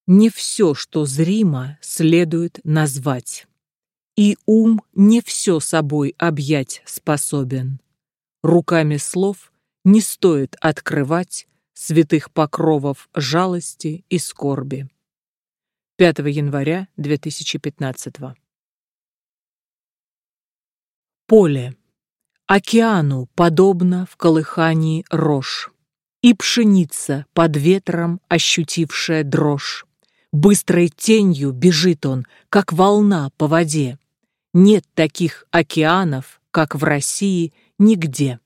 Не все, что зримо, следует назвать. И ум не все собой объять способен. Руками слов не стоит открывать святых покровов жалости и скорби. 5 января 2015 Поле. Океану подобно в колыхании рожь и пшеница, под ветром ощутившая дрожь. Быстрой тенью бежит он, как волна по воде. Нет таких океанов, как в России, нигде.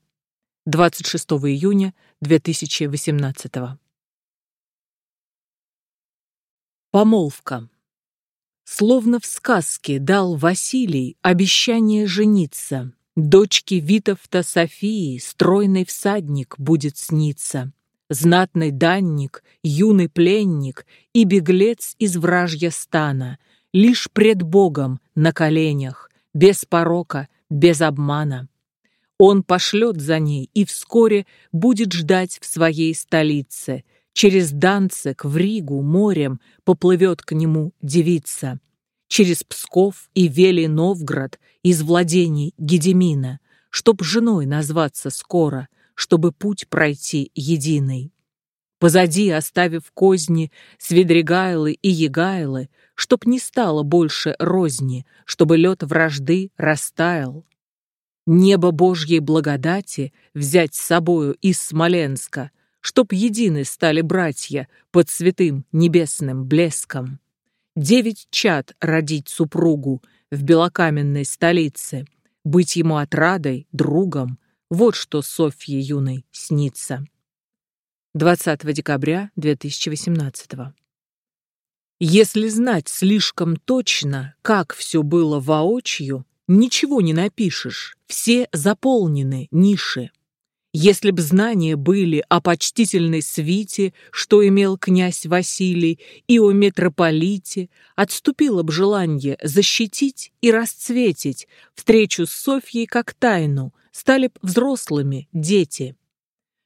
26 июня 2018 Помолвка. Словно в сказке дал Василий обещание жениться, Дочке Витовта Софии стройный всадник будет сниться, Знатный данник, юный пленник и беглец из вражья стана, Лишь пред Богом на коленях, без порока, без обмана. Он пошлет за ней и вскоре будет ждать в своей столице. Через Данцик в Ригу морем поплывет к нему девица через Псков и Вели Новгород из владений Гедемина, чтоб женой назваться скоро, чтобы путь пройти единый. Позади, оставив козни, Свидригайлы и Егайлы, чтоб не стало больше розни, чтобы лед вражды растаял. Небо Божьей благодати взять с собою из Смоленска, чтоб едины стали братья под святым небесным блеском девять чад родить супругу в белокаменной столице, быть ему отрадой, другом, вот что Софье юной снится. 20 декабря 2018 Если знать слишком точно, как все было воочию, ничего не напишешь, все заполнены ниши. Если б знания были о почтительной свите, что имел князь Василий, и о митрополите, отступило б желание защитить и расцветить встречу с Софьей как тайну, стали б взрослыми дети.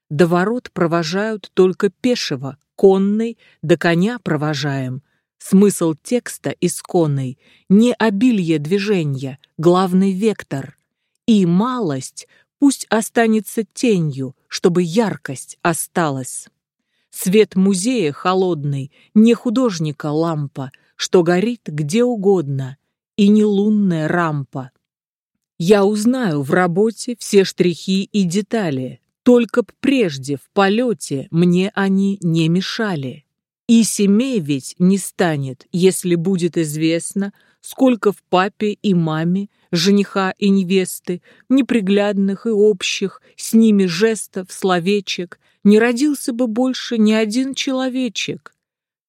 До ворот провожают только пешего, конный, до коня провожаем. Смысл текста исконный — не обилие движения, главный вектор. И малость — Пусть останется тенью, чтобы яркость осталась. Свет музея холодный, не художника лампа, что горит где угодно, и не лунная рампа. Я узнаю в работе все штрихи и детали, только б прежде в полете мне они не мешали. И семей ведь не станет, если будет известно, сколько в папе и маме, жениха и невесты, неприглядных и общих, с ними жестов, словечек, не родился бы больше ни один человечек.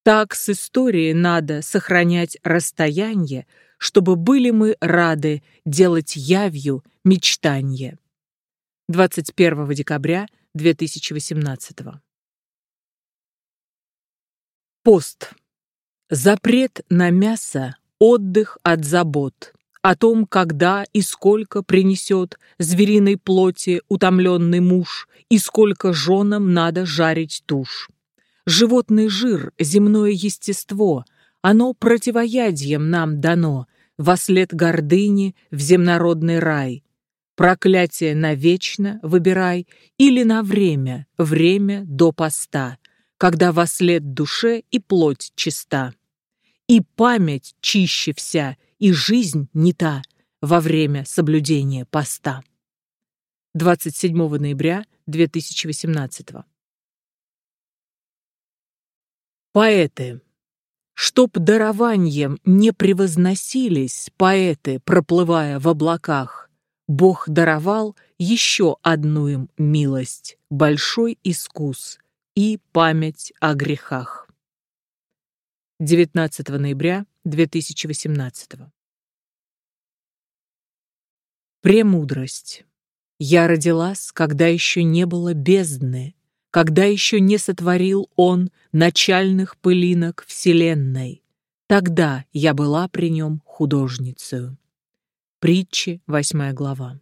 Так с историей надо сохранять расстояние, чтобы были мы рады делать явью мечтанье. 21 декабря 2018 Пост. Запрет на мясо Отдых от забот, о том, когда и сколько принесет звериной плоти утомленный муж и сколько женам надо жарить тушь. Животный жир, земное естество, оно противоядием нам дано, во след гордыни в земнородный рай. Проклятие навечно выбирай или на время, время до поста, когда во след душе и плоть чиста. И память чище вся, и жизнь не та во время соблюдения поста. 27 ноября 2018 Поэты. Чтоб дарованием не превозносились поэты, проплывая в облаках, Бог даровал еще одну им милость, большой искус и память о грехах. 19 ноября 2018 Премудрость. Я родилась, когда еще не было бездны, когда еще не сотворил он начальных пылинок вселенной. Тогда я была при нем художницею. Притчи, восьмая глава.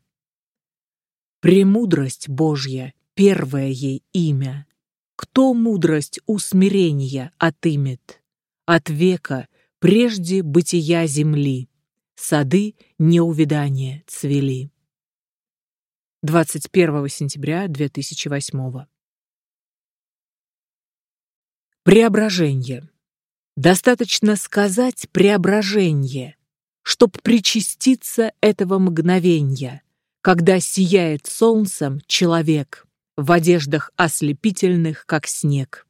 Премудрость Божья, первое ей имя. Кто мудрость усмирения отымет? От века, прежде бытия земли, сады неувидания цвели. 21 сентября 2008 Преображение. Достаточно сказать «преображение», чтоб причаститься этого мгновенья, когда сияет солнцем человек в одеждах ослепительных, как снег.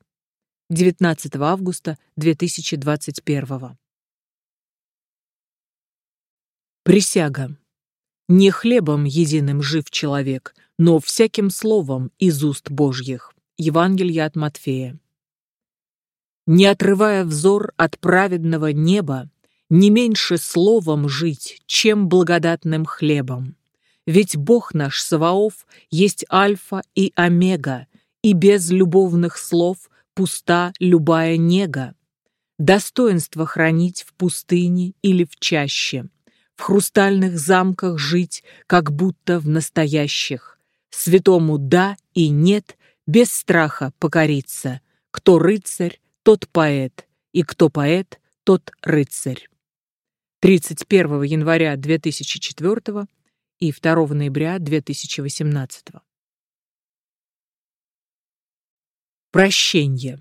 19 августа 2021 Присяга. Не хлебом единым жив человек, но всяким словом из уст Божьих. Евангелие от Матфея. Не отрывая взор от праведного неба, не меньше словом жить, чем благодатным хлебом. Ведь Бог наш Саваоф есть альфа и омега, и без любовных слов пуста любая нега. Достоинство хранить в пустыне или в чаще, в хрустальных замках жить, как будто в настоящих. Святому «да» и «нет» без страха покориться. Кто рыцарь, тот поэт, и кто поэт, тот рыцарь. 31 января 2004 и 2 ноября 2018. Прощение.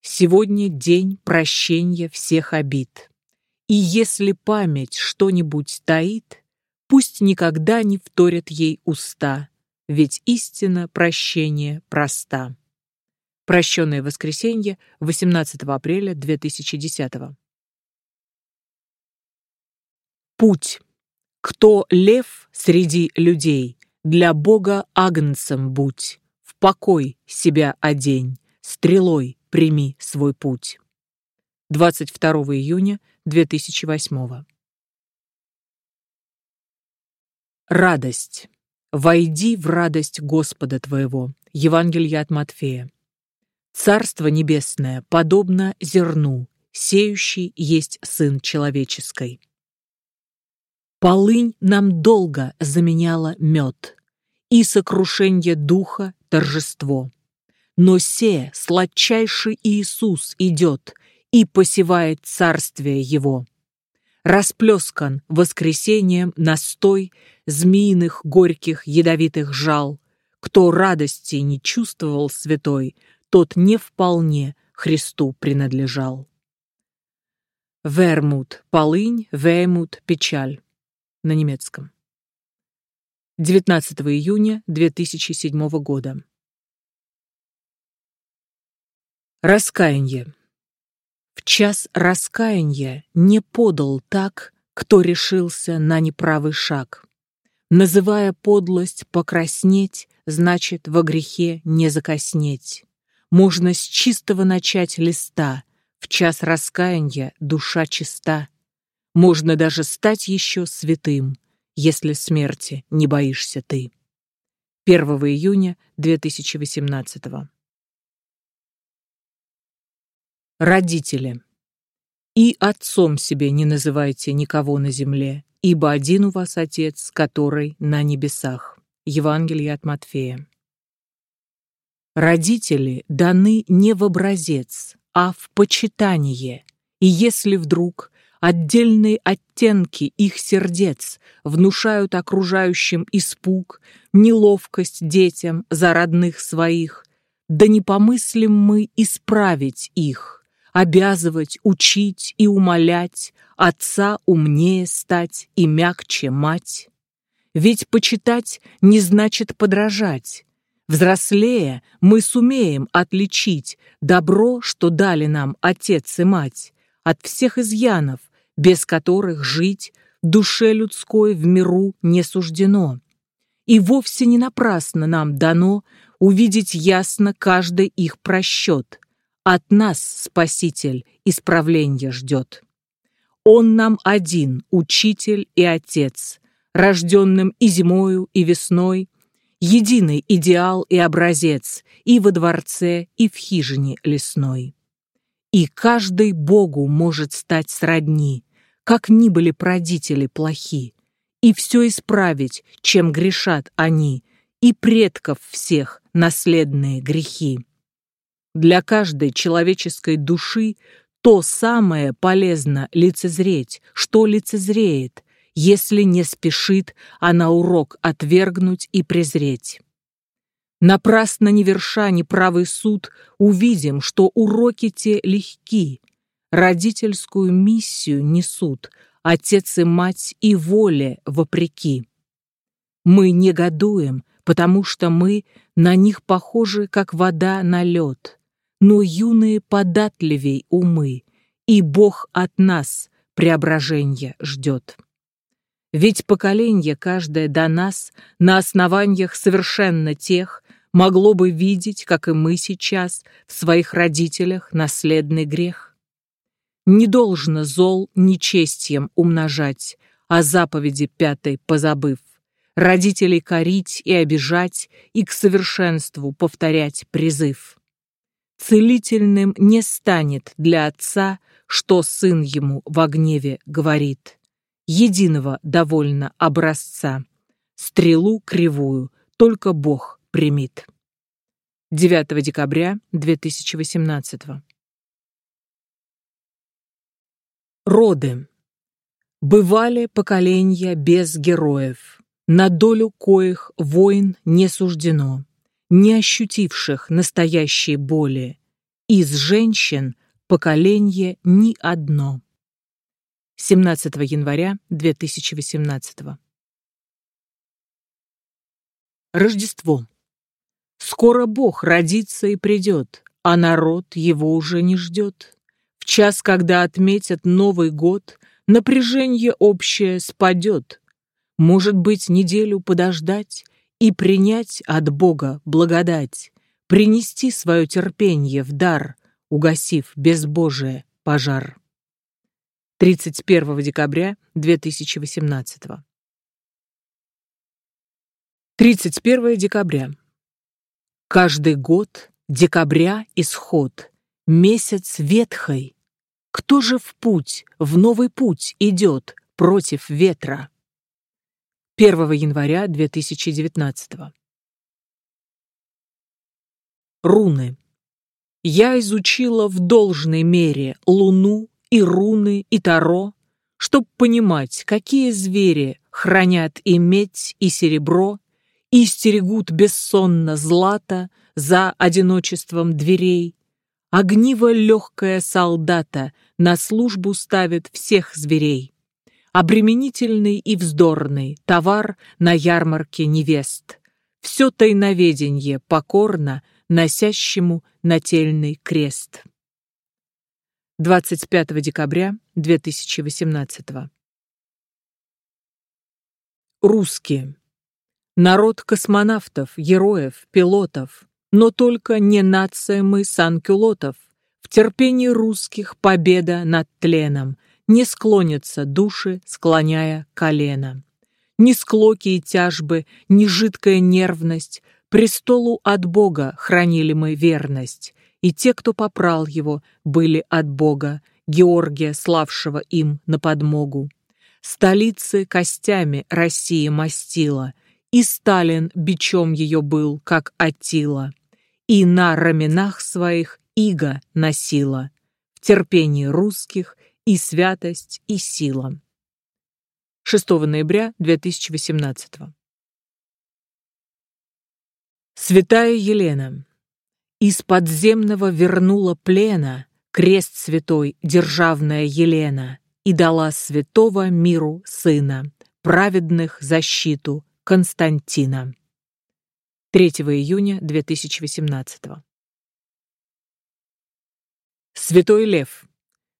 Сегодня день прощения всех обид. И если память что-нибудь таит, пусть никогда не вторят ей уста, ведь истина прощения проста. Прощенное воскресенье, 18 апреля 2010 Путь. Кто лев среди людей, для Бога агнцем будь, в покой себя одень, стрелой прими свой путь. 22 июня 2008 Радость. Войди в радость Господа твоего. Евангелие от Матфея. Царство небесное подобно зерну, сеющий есть сын человеческий. Полынь нам долго заменяла мед, и сокрушенье духа — торжество. Но се, сладчайший Иисус, идет и посевает царствие его. Расплескан воскресением настой змеиных горьких ядовитых жал. Кто радости не чувствовал святой, тот не вполне Христу принадлежал. Вермут — полынь, веймут — печаль на немецком. 19 июня 2007 года. Раскаяние. В час раскаяния не подал так, кто решился на неправый шаг. Называя подлость покраснеть, значит во грехе не закоснеть. Можно с чистого начать листа, в час раскаяния душа чиста. Можно даже стать еще святым, если смерти не боишься ты. 1 июня 2018 Родители. И отцом себе не называйте никого на земле, ибо один у вас Отец, который на небесах». Евангелие от Матфея. Родители даны не в образец, а в почитание, и если вдруг отдельные оттенки их сердец внушают окружающим испуг, неловкость детям за родных своих, да не помыслим мы исправить их, обязывать, учить и умолять, отца умнее стать и мягче мать. Ведь почитать не значит подражать. Взрослея мы сумеем отличить добро, что дали нам отец и мать, от всех изъянов, без которых жить душе людской в миру не суждено. И вовсе не напрасно нам дано увидеть ясно каждый их просчет. От нас Спаситель исправления ждет. Он нам один, учитель и отец, рожденным и зимою, и весной, единый идеал и образец и во дворце, и в хижине лесной. И каждый Богу может стать сродни, как ни были родители плохи, и все исправить, чем грешат они, и предков всех наследные грехи. Для каждой человеческой души то самое полезно лицезреть, что лицезреет, если не спешит она урок отвергнуть и презреть. Напрасно не верша неправый суд, увидим, что уроки те легки, родительскую миссию несут отец и мать и воле вопреки. Мы негодуем, потому что мы на них похожи, как вода на лед, но юные податливей умы, и Бог от нас преображения ждет. Ведь поколение каждое до нас на основаниях совершенно тех могло бы видеть, как и мы сейчас, в своих родителях наследный грех. Не должно зол нечестием умножать, а заповеди пятой позабыв, родителей корить и обижать и к совершенству повторять призыв. Целительным не станет для отца, что сын ему в гневе говорит единого довольно образца. Стрелу кривую только Бог примит. 9 декабря 2018 Роды. Бывали поколения без героев, на долю коих войн не суждено, не ощутивших настоящей боли. Из женщин поколение ни одно. 17 января 2018 Рождество. Скоро Бог родится и придет, а народ его уже не ждет. Час, когда отметят Новый год, напряжение общее спадет. Может быть, неделю подождать и принять от Бога благодать, принести свое терпение в дар, угасив безбожие пожар. 31 декабря 2018. 31 декабря. Каждый год декабря исход, месяц ветхой. Кто же в путь, в новый путь идет против ветра? 1 января 2019. Руны. Я изучила в должной мере Луну и руны, и таро, чтоб понимать, какие звери хранят и медь, и серебро, и стерегут бессонно злато за одиночеством дверей. Огниво легкая солдата на службу ставит всех зверей. Обременительный и вздорный товар на ярмарке невест. Все тайноведенье покорно носящему нательный крест. 25 декабря 2018 Русские. Народ космонавтов, героев, пилотов, но только не нация мы санкюлотов. В терпении русских победа над тленом, не склонятся души, склоняя колено. Ни склоки и тяжбы, ни жидкая нервность, престолу от Бога хранили мы верность, и те, кто попрал его, были от Бога, Георгия, славшего им на подмогу. Столицы костями Россия мастила, И Сталин бичом ее был, как Атила, И на раменах своих иго носила, В терпении русских и святость, и сила. 6 ноября 2018 Святая Елена из подземного вернула плена Крест святой, державная Елена, И дала святого миру сына, Праведных защиту Константина. 3 июня 2018 Святой Лев,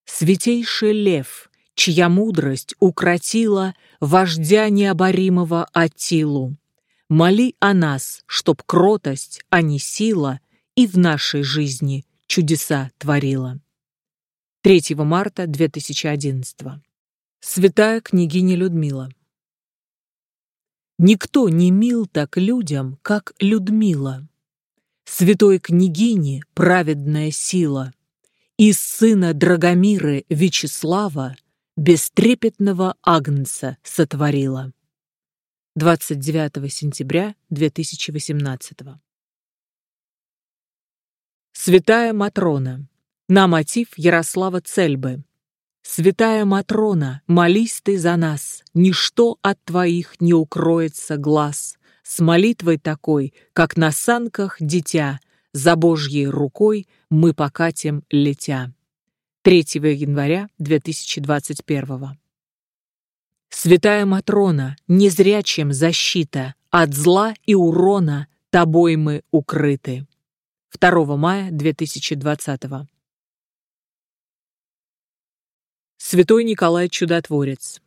святейший Лев, чья мудрость укротила вождя необоримого Атилу. Моли о нас, чтоб кротость, а не сила, и в нашей жизни чудеса творила. 3 марта 2011 Святая княгиня Людмила Никто не мил так людям, как Людмила. Святой княгини праведная сила, Из сына Драгомиры Вячеслава Бестрепетного Агнца сотворила. 29 сентября 2018 Святая Матрона. На мотив Ярослава Цельбы. Святая Матрона, молись ты за нас, Ничто от твоих не укроется глаз. С молитвой такой, как на санках дитя, За Божьей рукой мы покатим летя. 3 января 2021 Святая Матрона, незрячим защита, от зла и урона тобой мы укрыты. 2 мая 2020 Святой Николай Чудотворец.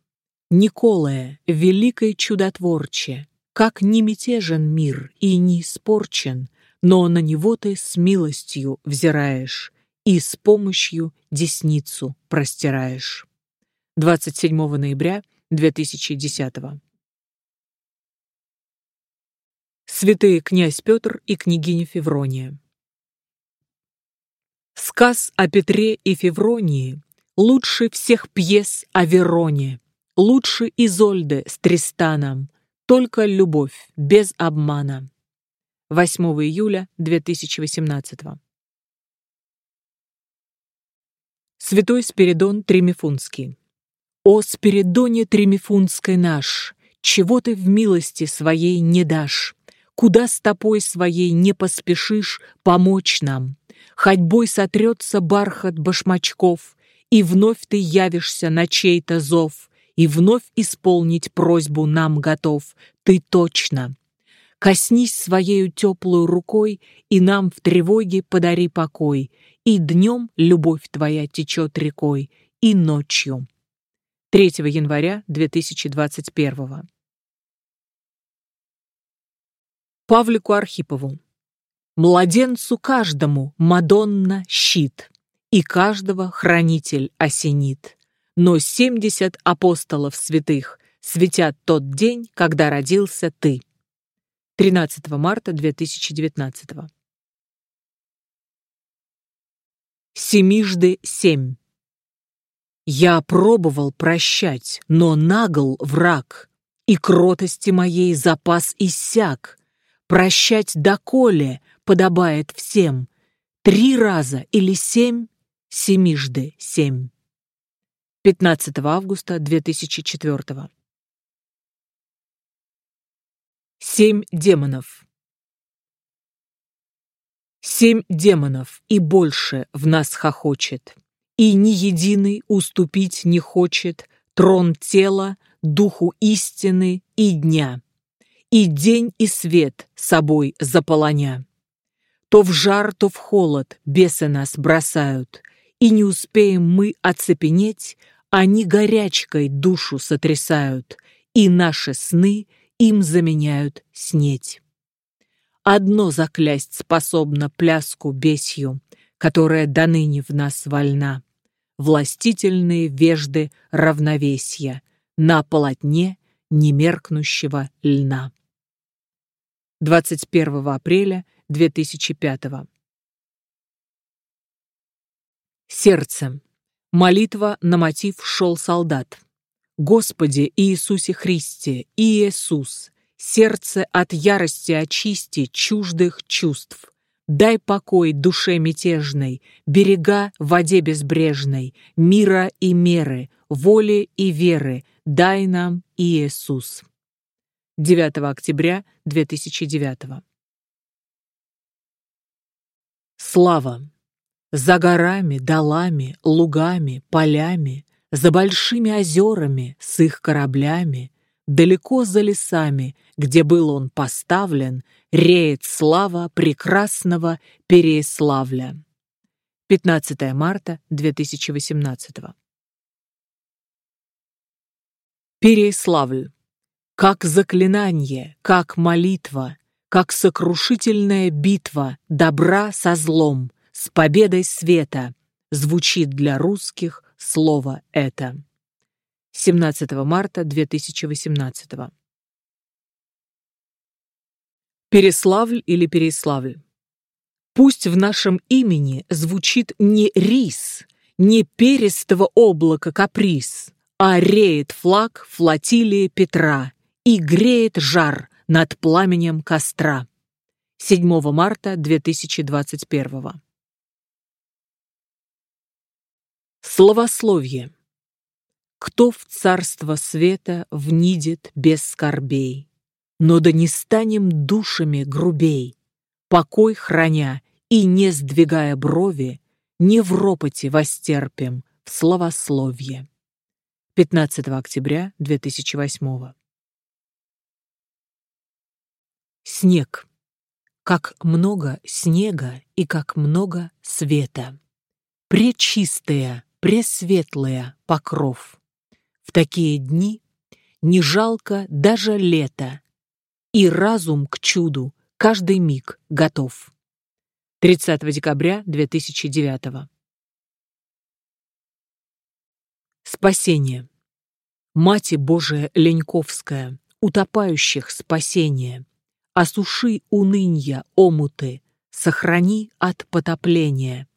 Николая, великой чудотворче, как не мятежен мир и не испорчен, но на него ты с милостью взираешь и с помощью десницу простираешь. 27 ноября 2010 Святые князь Петр и княгиня Феврония Сказ о Петре и Февронии лучше всех пьес о Вероне, лучше Изольды с Тристаном, только любовь, без обмана. 8 июля 2018 Святой Спиридон Тремифунский «О Спиридоне Тремифунской наш, чего ты в милости своей не дашь, куда стопой своей не поспешишь помочь нам, ходьбой сотрется бархат башмачков, и вновь ты явишься на чей-то зов, и вновь исполнить просьбу нам готов, ты точно. Коснись своею теплую рукой, и нам в тревоге подари покой, и днем любовь твоя течет рекой, и ночью. 3 января 2021 Павлику Архипову. Младенцу каждому Мадонна щит, и каждого хранитель осенит. Но семьдесят апостолов святых светят тот день, когда родился ты. 13 марта 2019 Семижды семь. Я пробовал прощать, но нагл враг, И кротости моей запас иссяк. Прощать доколе подобает всем. Три раза или семь, семижды семь. 15 августа 2004 Семь демонов Семь демонов и больше в нас хохочет и ни единый уступить не хочет трон тела, духу истины и дня, и день и свет собой заполоня. То в жар, то в холод бесы нас бросают, и не успеем мы оцепенеть, они горячкой душу сотрясают, и наши сны им заменяют снеть. Одно заклясть способно пляску бесью, которая до ныне в нас вольна властительные вежды равновесия на полотне немеркнущего льна. 21 апреля 2005 Сердце. Молитва на мотив «Шел солдат». Господи Иисусе Христе, Иисус, сердце от ярости очисти чуждых чувств. Дай покой душе мятежной, берега воде безбрежной, мира и меры, воли и веры, дай нам Иисус. 9 октября 2009 Слава! За горами, долами, лугами, полями, За большими озерами с их кораблями, Далеко за лесами, где был он поставлен, Реет слава прекрасного Переяславля. 15 марта 2018 Переяславль. Как заклинание, как молитва, как сокрушительная битва добра со злом, с победой света, звучит для русских слово это. 17 марта 2018 Переславль или Переславль. Пусть в нашем имени звучит не рис, не перистого облака каприз, а реет флаг флотилии Петра и греет жар над пламенем костра. 7 марта 2021 Словословие. Кто в царство света внидит без скорбей, но да не станем душами грубей, покой храня и не сдвигая брови, не в ропоте востерпим в словословие. 15 октября 2008 Снег. Как много снега и как много света. Пречистая, пресветлая покров. В такие дни не жалко даже лето, и разум к чуду каждый миг готов. 30 декабря 2009 Спасение. Мати Божия Леньковская, утопающих спасение, осуши унынья омуты, сохрани от потопления.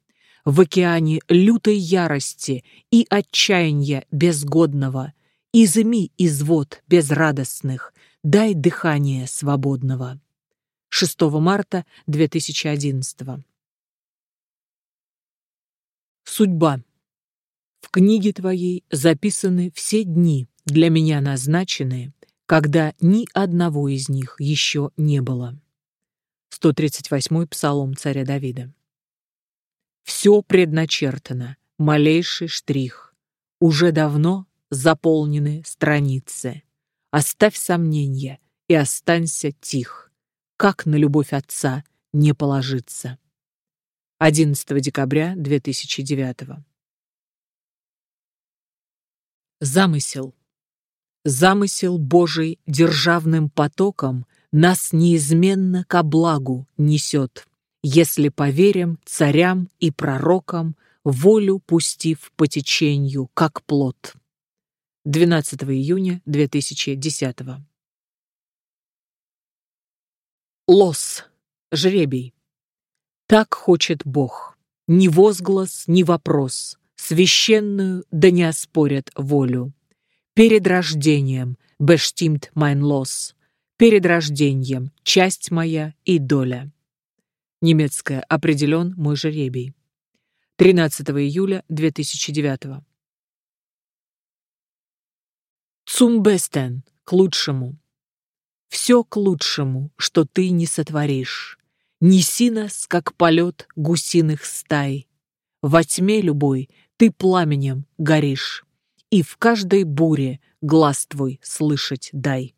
В океане лютой ярости и отчаяния безгодного изыми из вод безрадостных, дай дыхание свободного. 6 марта 2011 Судьба. В книге твоей записаны все дни, для меня назначенные, когда ни одного из них еще не было. 138-й псалом царя Давида. Все предначертано, малейший штрих. Уже давно заполнены страницы. Оставь сомнения и останься тих. Как на любовь отца не положиться. 11 декабря 2009 Замысел Замысел Божий державным потоком нас неизменно ко благу несет, если поверим царям и пророкам, волю пустив по течению, как плод. 12 июня 2010 Лос. Жребий. Так хочет Бог. Ни возглас, ни вопрос. Священную да не оспорят волю. Перед рождением «Bestimmt mein Los», перед рождением «Часть моя и доля». Немецкая «Определен мой жеребий». 13 июля 2009 Цумбестен к лучшему. Все к лучшему, что ты не сотворишь. Неси нас, как полет гусиных стай. Во тьме любой ты пламенем горишь и в каждой буре глаз твой слышать дай.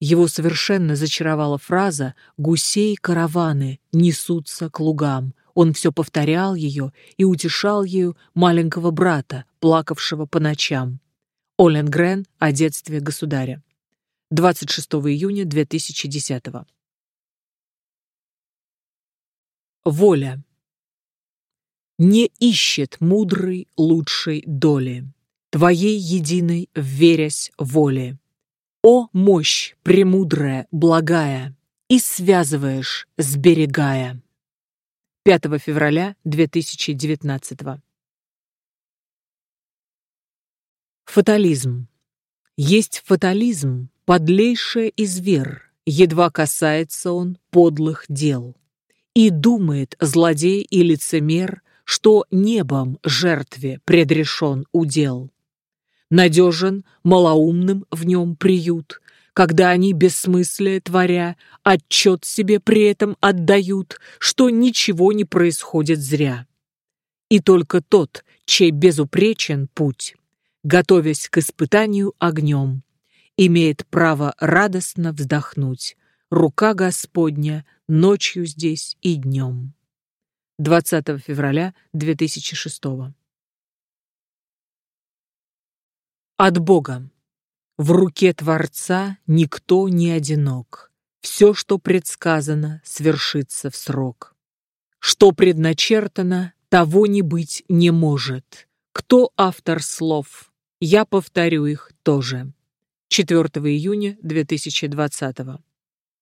Его совершенно зачаровала фраза «гусей караваны несутся к лугам». Он все повторял ее и утешал ею маленького брата, плакавшего по ночам. Оленгрен о детстве государя. 26 июня 2010 Воля не ищет мудрый лучшей доли, Твоей единой верясь воле. О, мощь премудрая, благая, И связываешь, сберегая. 5 февраля 2019 Фатализм. Есть фатализм, подлейшее из вер, едва касается он подлых дел. И думает злодей и лицемер, что небом жертве предрешен удел. Надежен малоумным в нем приют, когда они, бессмыслие творя, отчет себе при этом отдают, что ничего не происходит зря. И только тот, чей безупречен путь, готовясь к испытанию огнем, имеет право радостно вздохнуть. Рука Господня ночью здесь и днем. 20 февраля 2006 От Бога. В руке Творца никто не одинок. Все, что предсказано, свершится в срок. Что предначертано, того не быть не может. Кто автор слов? Я повторю их тоже. 4 июня 2020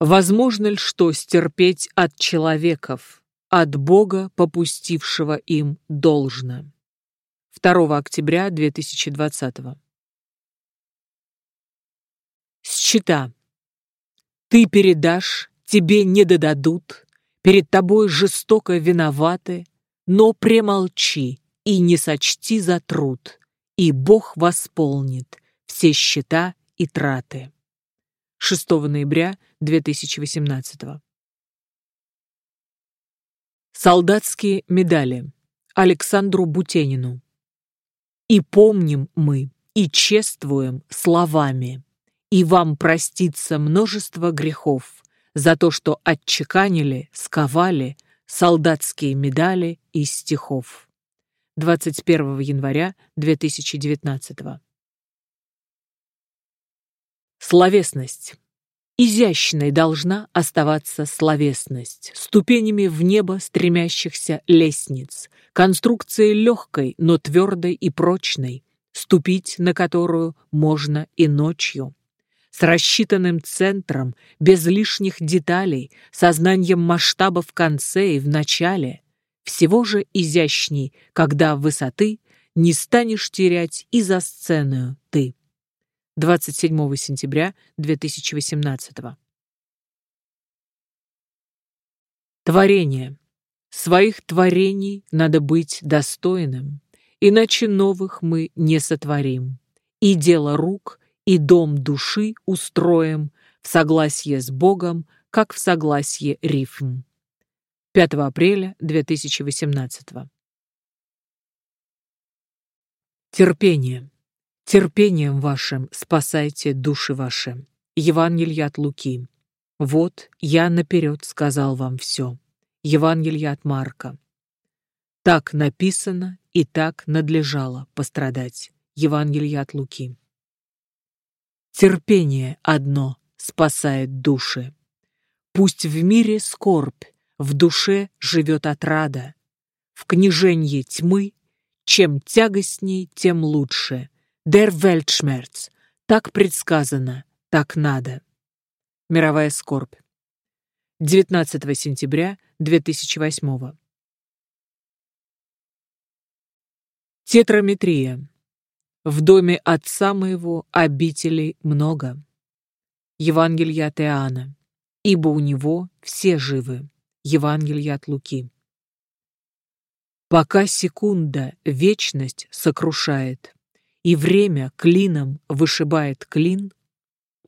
Возможно ли что стерпеть от человеков, от Бога, попустившего им должно? 2 октября 2020 Счета. Ты передашь, тебе не додадут, перед тобой жестоко виноваты, но премолчи и не сочти за труд, и Бог восполнит все счета и траты. 6 ноября 2018 Солдатские медали Александру Бутенину. И помним мы, и чествуем словами, и вам простится множество грехов за то, что отчеканили, сковали солдатские медали из стихов. 21 января 2019 Словесность. Изящной должна оставаться словесность, ступенями в небо стремящихся лестниц, конструкцией легкой, но твердой и прочной, ступить на которую можно и ночью. С рассчитанным центром, без лишних деталей, сознанием масштаба в конце и в начале – всего же изящней, когда высоты не станешь терять и за сцену ты. 27 сентября 2018 Творение. Своих творений надо быть достойным, иначе новых мы не сотворим. И дело рук, и дом души устроим в согласии с Богом, как в согласии рифм. 5 апреля 2018 Терпение. Терпением вашим спасайте души ваши. Евангелие от Луки. Вот я наперед сказал вам все. Евангелие от Марка. Так написано и так надлежало пострадать. Евангелие от Луки. Терпение одно спасает души. Пусть в мире скорбь, в душе живет отрада. В княженье тьмы, чем тягостней, тем лучше. Der Weltschmerz. Так предсказано, так надо. Мировая скорбь. 19 сентября 2008 Тетраметрия. В доме отца моего обителей много. Евангелие от Иоанна. Ибо у него все живы. Евангелие от Луки. Пока секунда вечность сокрушает, и время клином вышибает клин,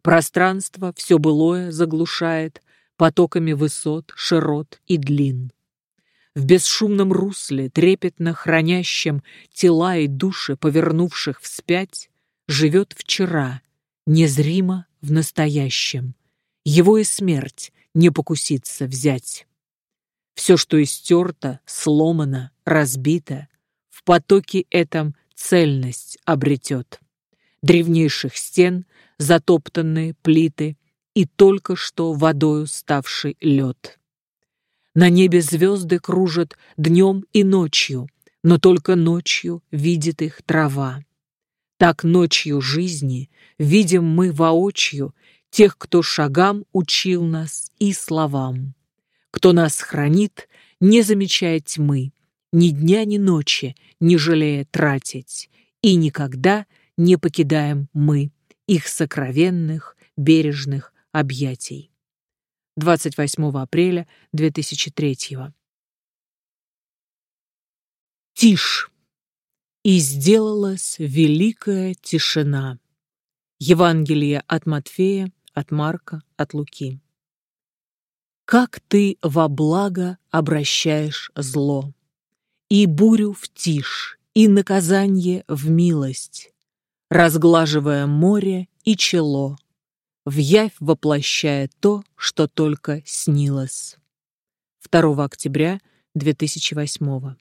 пространство все былое заглушает потоками высот, широт и длин. В бесшумном русле, трепетно хранящем тела и души, повернувших вспять, живет вчера, незримо в настоящем. Его и смерть не покусится взять. Все, что истерто, сломано, разбито, в потоке этом цельность обретет. Древнейших стен, затоптанные плиты и только что водою ставший лед. На небе звезды кружат днем и ночью, но только ночью видит их трава. Так ночью жизни видим мы воочию тех, кто шагам учил нас и словам кто нас хранит, не замечая тьмы, ни дня, ни ночи, не жалея тратить, и никогда не покидаем мы их сокровенных, бережных объятий. 28 апреля 2003 Тишь. И сделалась великая тишина. Евангелие от Матфея, от Марка, от Луки. Как ты во благо обращаешь зло, и бурю в тишь, и наказание в милость, разглаживая море и чело, в явь воплощая то, что только снилось. 2 октября 2008